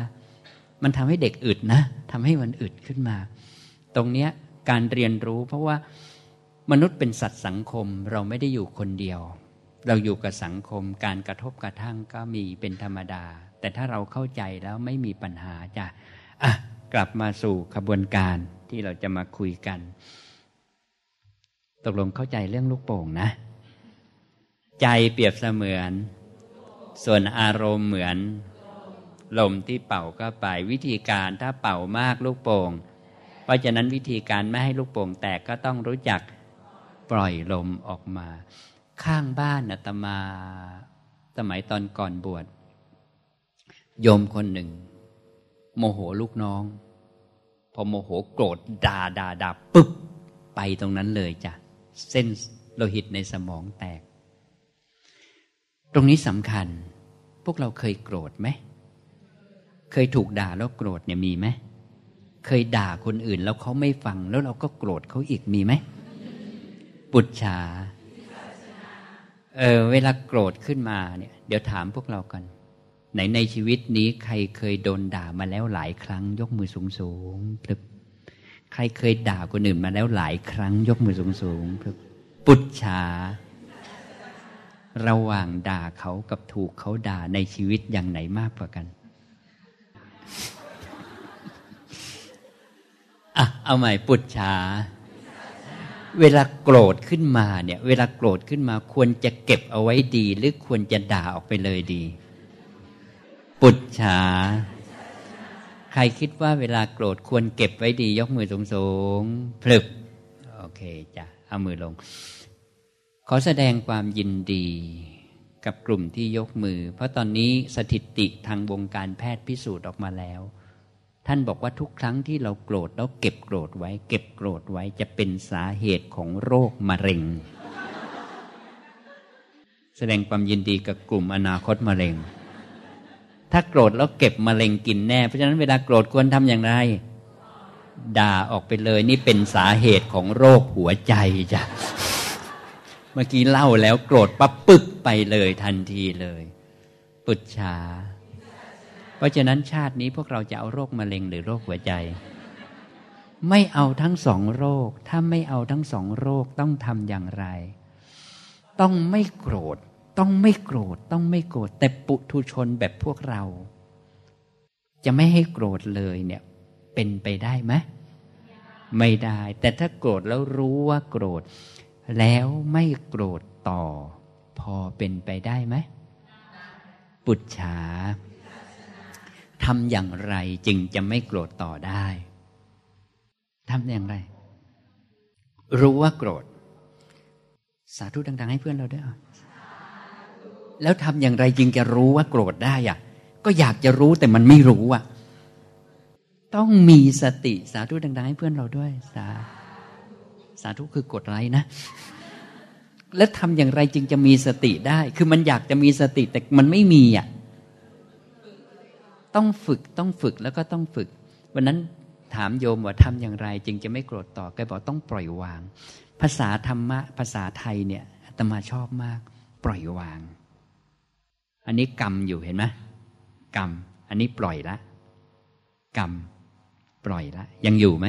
Speaker 2: มันทำให้เด็กอึดนะทำให้มันอึดขึ้นมา ตรงเนี้ยการเรียนรู้เพราะว่ามนุษย์เป็นสัตว์สังคมเราไม่ได้อยู่คนเดียว เราอยู่กับสังคมการกระทบกระทั่งก็มีเป็นธรรมดา แต่ถ้าเราเข้าใจแล้วไม่มีปัญหาจ้ะอะกลับมาสู่ขบวนการที่เราจะมาคุยกัน ตกลงเข้าใจเรื่องลูกโป่งนะ ใจเปรียบเสมือน ส่วนอารมณ์เหมือน ลมที่เป่าก็ไป วิธีการถ้าเป่ามากลูกโป่งเพราะฉะนั้นวิธีการไม่ให้ลูกโป่งแตกก็ต้องรู้จักปล่อยลมออกมา ข้างบ้านอาตมา สมัยตอนก่อนบวชโยมคนหนึ่ง โมโหลูกน้อง พอโมโหโกรธด่าด่าด่าปึ๊บไปตรงนั้นเลยจ้ะ เส้นโลหิตในสมองแตก ตรงนี้สำคัญ พวกเราเคยโกรธไหม เคยถูกด่าแล้วโกรธเนี่ยมีไหมเคยด่าคนอื่นแล้วเขาไม่ฟังแล้วเราก็โกรธเขาอีกมีไหมปุจฉาเออเวลาโกรธขึ้นมาเนี่ย เดี๋ยวถามพวกเรากันไหนในชีวิตนี้ใครเคยโดนด่ามาแล้วหลายครั้ง ยกมือสูงสูงพลึบใครเคยด่าคนอื่นมาแล้วหลายครั้ง ยกมือสูงสูงพลึบปุจฉาระหว่างด่าเขากับถูกเขาด่าในชีวิตอย่างไหนมากกว่ากัน อะเอาใหม่ปุจฉาเวลาโกรธขึ้นมาเนี่ย เวลาโกรธขึ้นมาควรจะเก็บเอาไว้ดี หรือควรจะด่าออกไปเลยดี ปุจฉา ใครคิดว่าเวลาโกรธควรเก็บไว้ดี ยกมือสูงสูงพลึบโอเคจ้ะเอามือลง ขอแสดงความยินดี กับกลุ่มที่ยกมือ เพราะตอนนี้สถิติทางวงการแพทย์พิสูจน์ออกมาแล้ว ท่านบอกว่าทุกครั้งที่เราโกรธแล้วเก็บโกรธไว้ เก็บโกรธไว้จะเป็นสาเหตุของโรคมะเร็ง แสดงความยินดีกับกลุ่มอนาคตมะเร็ง ถ้าโกรธแล้วเก็บมะเร็งกินแน่ เพราะฉะนั้นเวลาโกรธควรทำอย่างไร ด่าออกไปเลยนี่เป็นสาเหตุของโรคหัวใจจ้ะ เมื่อกี้เล่าแล้วโกรธปั๊บปึกไปเลยทันทีเลยปุจฉาเพราะฉะนั้นชาตินี้พวกเราจะเอาโรคมะเร็งหรือโรคหัวใจ ไม่เอาทั้งสองโรค ถ้าไม่เอาทั้งสองโรคต้องทำอย่างไร ต้องไม่โกรธ ต้องไม่โกรธ ต้องไม่โกรธ แต่ปุถุชนแบบพวกเรา จะไม่ให้โกรธเลยเนี่ย เป็นไปได้ไหมไม่ได้ แต่ถ้าโกรธแล้วรู้ว่าโกรธ แล้วไม่โกรธต่อ พอเป็นไปได้ไหม ปุจฉาทำอย่างไรจึงจะไม่โกรธต่อได้ทำอย่างไร รู้ว่าโกรธ สาธุดัง ๆ ให้เพื่อนเราด้วยแล้วทำอย่างไรจึงจะรู้ว่าโกรธได้อะก็อยากจะรู้แต่มันไม่รู้อะ ต้องมีสติสาธุดัง ๆ ให้เพื่อนเราด้วย สาสาธุคือกดไลค์นะ แล้วทำอย่างไรจึงจะมีสติได้ คือมันอยากจะมีสติแต่มันไม่มีอะต้องฝึกต้องฝึกแล้วก็ต้องฝึก วันนั้นถามโยมว่าทำอย่างไร จึงจะไม่โกรธต่อแกบอกต้องปล่อยวาง ภาษาธรรมะ ภาษาไทยเนี่ยตมาชอบมาก ปล่อยวาง อันนี้กรรมอยู่เห็นไหมกรรม อันนี้ปล่อยละ กรรม ปล่อยละ ยังอยู่ไหม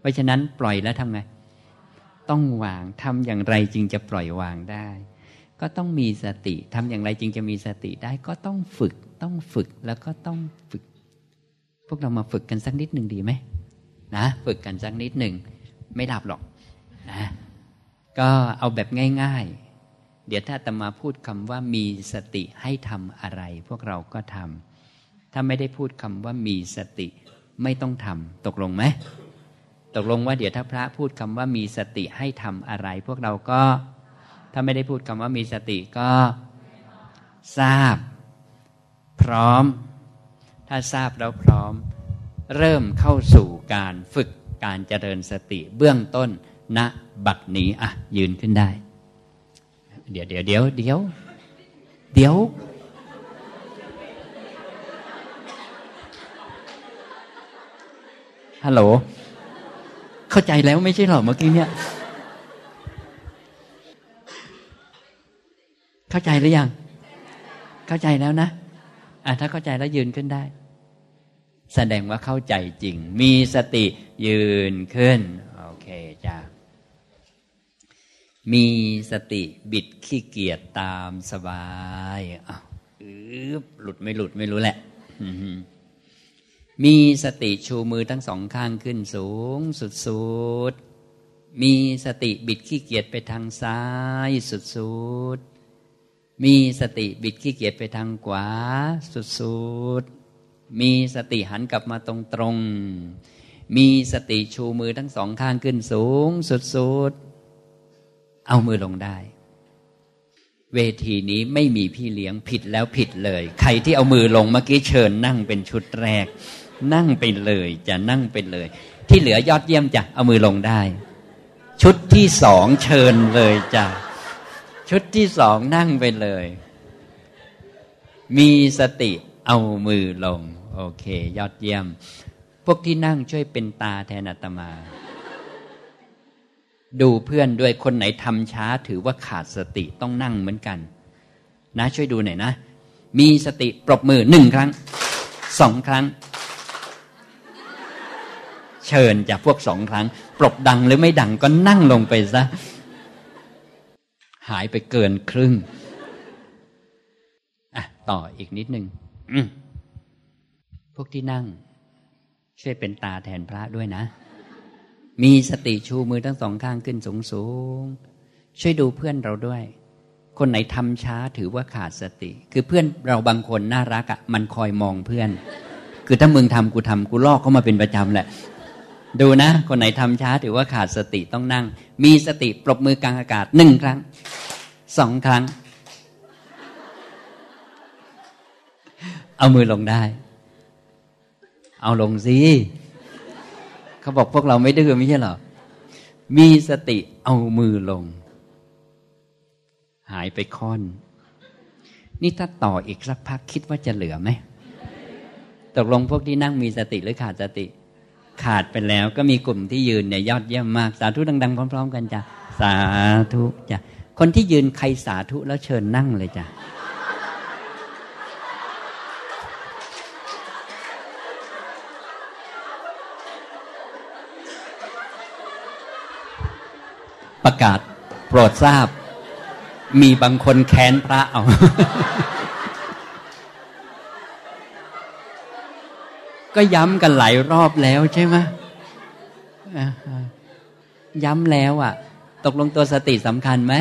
Speaker 2: เพราะฉะนั้นปล่อยแล้วทำไง ต้องวางทำอย่างไรจึงจะปล่อยวางได้ ก็ต้องมีสติทำอย่างไรจึงจะมีสติได้ก็ต้องฝึก ต้องฝึกแล้วก็ต้องฝึก พวกเรามาฝึกกันสักนิดหนึ่งดีไหมนะ ฝึกกันสักนิดหนึ่งไม่ดับหรอกนะก็เอาแบบง่าย ๆ เดี๋ยวถ้าตมาพูดคำว่ามีสติให้ทำอะไร พวกเราก็ทำถ้าไม่ได้พูดคำว่ามีสติไม่ต้องทำตกลงไหม กลงว่าเดี๋ยวถ้าพระพูดคำว่ามีสติให้ทำอะไร พวกเราก็ถ้าไม่ได้พูดคำว่ามีสติก็ทราบ พร้อม ถ้าทราบแล้วพร้อม เริ่มเข้าสู่การฝึกการเจริญสติเบื้องต้นณบัดนี้อะ ยืนขึ้นได้ เดี๋ยวเดี๋ยวเดี๋ยวเดี๋ยวเดี๋ยวฮัลโหล เข้าใจแล้วไม่ใช่หรอเมื่อกี้เนี่ยเข้าใจหรือยัง เข้าใจแล้วนะอะถ้าเข้าใจแล้วยืนขึ้นได้ แสดงว่าเข้าใจจริง มีสติยืนขึ้น โอเคจ้ามีสติบิดขี้เกียจตามสบายอ้าวหลุดไม่หลุดไม่รู้แหละ มีสติชูมือทั้งสองข้างขึ้นสูง สุดๆมีสติบิดขี้เกียจไปทางซ้าย สุดๆมีสติบิดขี้เกียจไปทางขวา สุดๆมีสติหันกลับมาตรงๆมีสติชูมือทั้งสองข้างขึ้นสูง สุดๆเอามือลงได้ เวทีนี้ไม่มีพี่เลี้ยงผิดแล้วผิดเลย ใครที่เอามือลงเมื่อกี้เชิญนั่งเป็นชุดแรก นั่งไปเลยจะนั่งไปเลย ที่เหลือยอดเยี่ยมจะเอามือลงได้ ชุดที่สองเชิญเลยจ้ะชุดที่สองนั่งไปเลย มีสติเอามือลง โอเค ยอดเยี่ยม พวกที่นั่งช่วยเป็นตาแทนอาตมา ดูเพื่อนด้วยคนไหนทำช้าถือว่าขาดสติต้องนั่งเหมือนกัน นะช่วยดูหน่อยนะ มีสติปรบมือหนึ่งครั้งสองครั้ง เชิญจากพวกสองครั้งปรบดังหรือไม่ดังก็นั่งลงไปซะ หายไปเกินครึ่งอะต่ออีกนิดหนึ่งพวกที่นั่ง ช่วยเป็นตาแทนพระด้วยนะ มีสติชูมือทั้งสองข้างขึ้นสูงสูงช่วยดูเพื่อนเราด้วย คนไหนทำช้าถือว่าขาดสติ คือเพื่อนเราบางคนน่ารักอะ่ะ มันคอยมองเพื่อน คือถ้ามึงทำกูทำกูลอกเข้ามาเป็นประจำแหละ ดูนะ คนไหนทำช้าถือว่าขาดสติต้องนั่ง มีสติปรบมือกลางอากาศหนึ่งครั้งสองครั้ง เอามือลงได้ เอาลงสิเขาบอกพวกเราไม่ดื้อไม่ใช่หรอมีสติเอามือลง หายไปค่อน นี่ถ้าต่ออีกสักพักคิดว่าจะเหลือไหมตกลงพวกที่นั่งมีสติหรือขาดสติ ขาดไปแล้ว ก็มีกลุ่มที่ยืนเนี่ยยอดเยี่ยมมาก สาธุดัง ๆ พร้อม ๆ กันจ้ะสาธุจ้ะคนที่ยืนใครสาธุแล้วเชิญนั่งเลยจ้ะประกาศโปรดทราบ มีบางคนแค้นพระเอา ก็ย้ำกันหลายรอบแล้วใช่ไหมย้ำแล้วอะ ตกลงตัวสติสำคัญไหม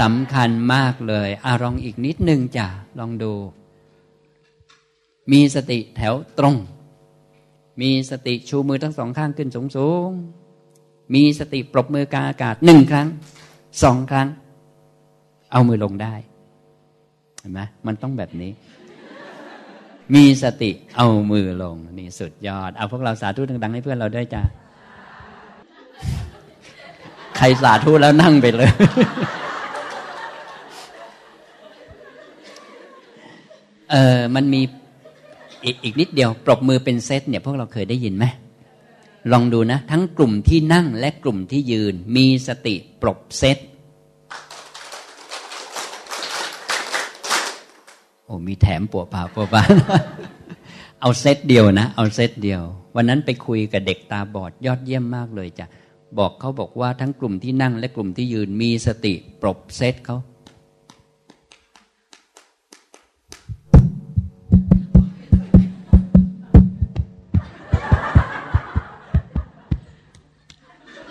Speaker 2: สำคัญมากเลยอารองอีกนิดนึงจ้ะลองดู มีสติแถวตรง มีสติชูมือทั้งสองข้างขึ้นสูงสูงมีสติปรบมือกาอากาศหนึ่งครั้งสองครั้ง เอามือลงได้เห็นไหมมันต้องแบบนี้ มีสติเอามือลง นี่สุดยอด เอาพวกเราสาธุดังๆให้เพื่อนเราด้วยจ้าใครสาธุแล้วนั่งไปเลย เออมันมีอีกนิดเดียว ปรบมือเป็นเซตเนี่ย พวกเราเคยได้ยินไหมลองดูนะ ทั้งกลุ่มที่นั่งและกลุ่มที่ยืน มีสติปรบเซต โอ้มีแถมปัวป่าปัวป่าเอาเซตเดียวนะ เอาเซตเดียว วันนั้นไปคุยกับเด็กตาบอดยอดเยี่ยมมากเลยจ้ะบอกเขาบอกว่าทั้งกลุ่มที่นั่งและกลุ่มที่ยืนมีสติปรบเซตเขา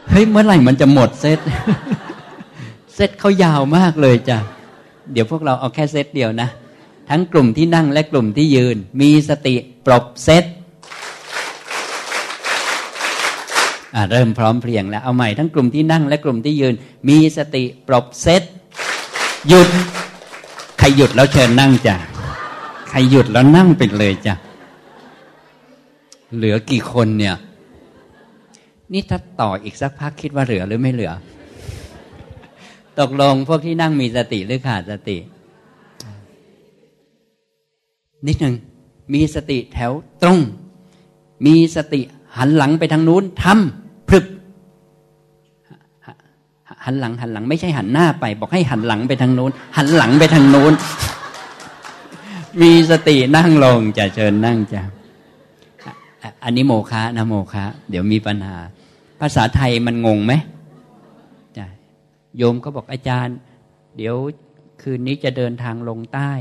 Speaker 2: เฮ้ยเมื่อไหร่มันจะหมดเซตเซตเขายาวมากเลยจ้ะเดี๋ยวพวกเราเอาแค่เซตเดียวนะ ทั้งกลุ่มที่นั่งและกลุ่มที่ยืน มีสติปรบเซตเริ่มพร้อมเพรียงแล้วเอาใหม่ทั้งกลุ่มที่นั่งและกลุ่มที่ยืน มีสติปรบเซตหยุดใครหยุดแล้วเชิญนั่งจ้ะใครหยุดแล้วนั่งไปเลยจ้ะเหลือกี่คนเนี่ย นี่ถ้าต่ออีกสักพักคิดว่าเหลือหรือไม่เหลือ ตกลงพวกที่นั่งมีสติหรือขาดสติ นิดหนึ่งมีสติแถวตรง มีสติหันหลังไปทางนู้นทำพรึบหันหลังหันหลังไม่ใช่หันหน้าไป บอกให้หันหลังไปทางนู้น หันหลังไปทางนู้น มีสตินั่งลงจะเชิญนั่งจะอันนี้โมคะนะโมคะ เดี๋ยวมีปัญหา ภาษาไทยมันงงไหมโยมก็บอกอาจารย์ เดี๋ยวคืนนี้จะเดินทางลงใต้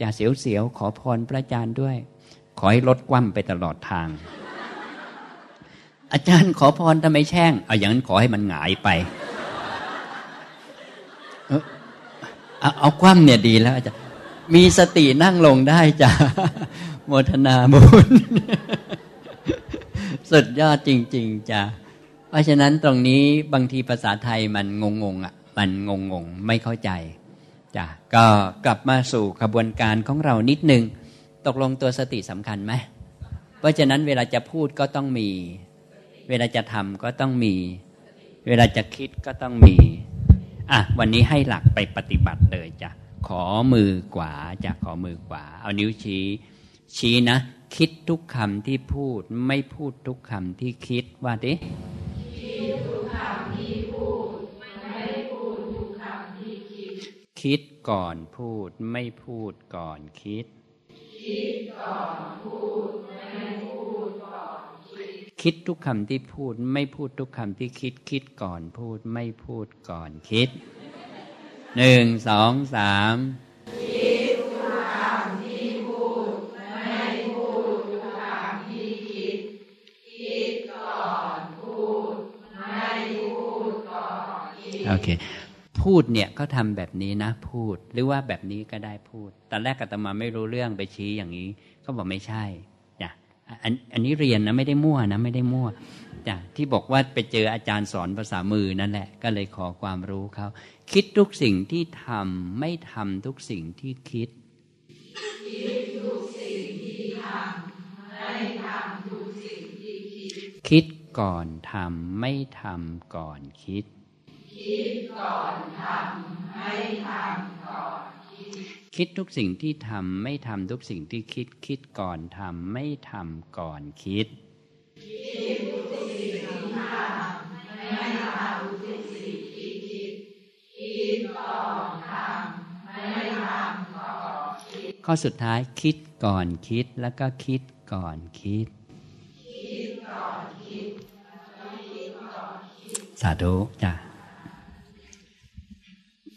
Speaker 2: จะเสียวๆขอพรพระอาจารย์ด้วย ขอให้ลดกว้ำไปตลอดทาง อาจารย์ขอพรทำไมแช่งเอาอย่างนั้นขอให้มันหงายไปเอาเอาคว่ำเนี่ยดีแล้วอาจารย์มีสตินั่งลงได้จ้ะโมทนาบุญสุดยอดจริง ๆจ้ะเพราะฉะนั้นตรงนี้บางทีภาษาไทยมันงงๆอะ มันงงๆ ไม่เข้าใจ จ้ะก็กลับมาสู่กระบวนการของเรานิดนึง ตกลงตัวสติสำคัญไหมเพราะฉะนั้นเวลาจะพูดก็ต้องมี เวลาจะทำก็ต้องมี เวลาจะคิดก็ต้องมีอะวันนี้ให้หลักไปปฏิบัติเลยจ้ะขอมือขวาจ้ะขอมือขวา เอานิ้วชี้ ชี้นะ คิดทุกคำที่พูดไม่พูดทุกคำที่คิดว่าดิคิดก่ คิดก่อนพูดไม่พูดก่อนคิด คิดก่อนพูดไม่พูดก่อนคิด คิดทุกคำที่พูดไม่พูดทุกคำที่คิด คิดก่อนพูดไม่พูดก่อนคิดหนึ่งสองสามคิดโอเค พูดเนี่ยเขาทาแบบนี้นะพูด หรือว่าแบบนี้ก็ได้พูดตอนแรกกัตมาไม่รู้เรื่องไปชี้อย่างนี้ก็บอกไม่ใช่จ้ะอันนี้เรียนนะไม่ได้มั่วนะไม่ได้มั่วจ้ะที่บอกว่าไปเจออาจารย์สอนภาษามือนั่นแหละ ก็เลยขอความรู้เขาคิดทุกสิ่งที่ทำไม่ทำทุกสิ่งที่คิดคิดก่อนทำไม่ทำก่อนคิด
Speaker 3: คิดก่อนทำไม่ทำก่อนคิด
Speaker 2: คิดทุกสิ่งที่ทำไม่ทำทุกสิ่งที่คิด คิดก่อนทำไม่ทำก่อนคิด
Speaker 3: คิดทุกสิ่งที่ทำไม่ทำทุกสิ่งที่คิด คิดก่อนทำไม่ทำก่อนคิด
Speaker 2: ข้อสุดท้ายคิดก่อนคิดแล้วก็คิดก่อนคิด
Speaker 3: คิดก่อนคิดแล้วคิดก่อนคิด
Speaker 2: สาธุจ้ะ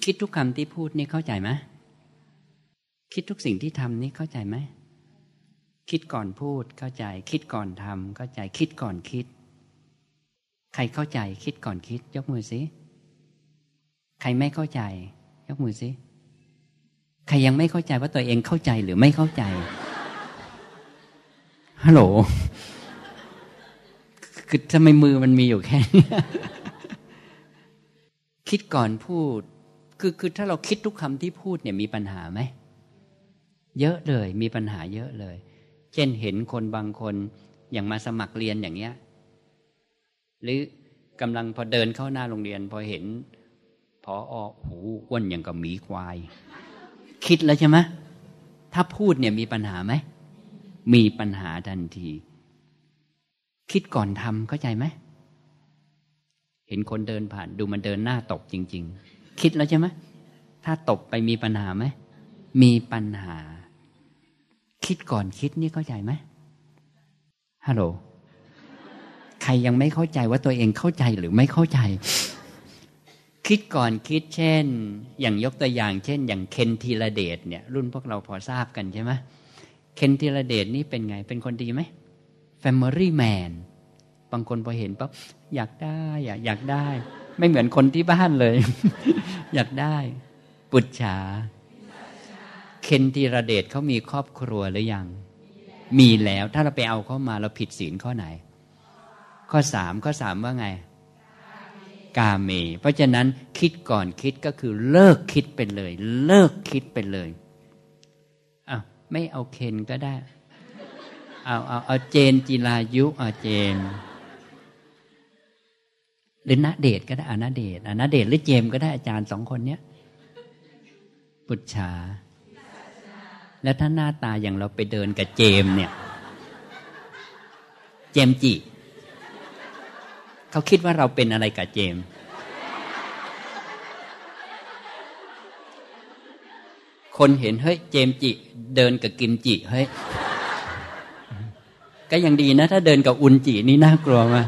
Speaker 2: คิดทุกคำที่พูดนี่เข้าใจไหมคิดทุกสิ่งที่ทำนี่เข้าใจไหมคิดก่อนพูดเข้าใจ คิดก่อนทำเข้าใจ คิดก่อนคิด ใครเข้าใจ คิดก่อนคิด ยกมือสิใครไม่เข้าใจ ยกมือสิใครยังไม่เข้าใจว่าตัวเองเข้าใจหรือไม่เข้าใจฮัลโหลคือทำไมมือมันมีอยู่แค่นี้คิดก่อนพูด คือคือถ้าเราคิดทุกคำที่พูดเนี่ยมีปัญหาไหม เยอะเลย มีปัญหาเยอะเลย เช่นเห็นคนบางคนอย่างมาสมัครเรียนอย่างเงี้ย หรือกำลังพอเดินเข้าหน้าโรงเรียน พอเห็นพออหูอ้วนอย่างกับหมีควาย คิดแล้วใช่ไหมถ้าพูดเนี่ยมีปัญหาไหม มีปัญหาทันที คิดก่อนทำเข้าใจไหม เห็นคนเดินผ่านดูมันเดินหน้าตกจริง ๆ คิดแล้วใช่ไหมถ้าตกไปมีปัญหาไหมมีปัญหา คิดก่อนคิดนี่เข้าใจไหมฮัลโหลใครยังไม่เข้าใจว่าตัวเองเข้าใจหรือไม่เข้าใจ คิดก่อนคิดเช่น อย่างยกตัวอย่าง เช่น อย่างเคนทีระเดชเนี่ย รุ่นพวกเราพอทราบกันใช่ไหมเคนทีระเดชนี่เป็นไง เป็นคนดีไหม Family Man บางคนพอเห็นปั๊บอยากได้อยาอยากได้ ไม่เหมือนคนที่บ้านเลย อยากได้ ปุจฉาเคนทีระเดชเขามีครอบครัวหรือยัง มีแล้ว ถ้าเราไปเอาเข้ามาเราผิดศีลข้อไหน ข้อสามข้อสามว่าไง กาเม เพราะฉะนั้นคิดก่อนคิดก็คือเลิกคิดไปเลย เลิกคิดไปเลยอ้าวไม่เอาเคนก็ได้ เอาเอาเอาเจนจิรายุเอาเจน หรือณเดชก็ได้อาณเดชน์อาณเดชหรือเจมก็ได้อาจารย์สองคนเนี้ยปุจฉาแล้วถ้าหน้าตาอย่างเราไปเดินกับเจมเนี่ย เจมจิเขาคิดว่าเราเป็นอะไรกับเจม คนเห็นเฮ้ยเจมจิ เดินกับกิมจิเฮ้ยก็ยังดีนะ ถ้าเดินกับอุนจินี่น่ากลัวมาก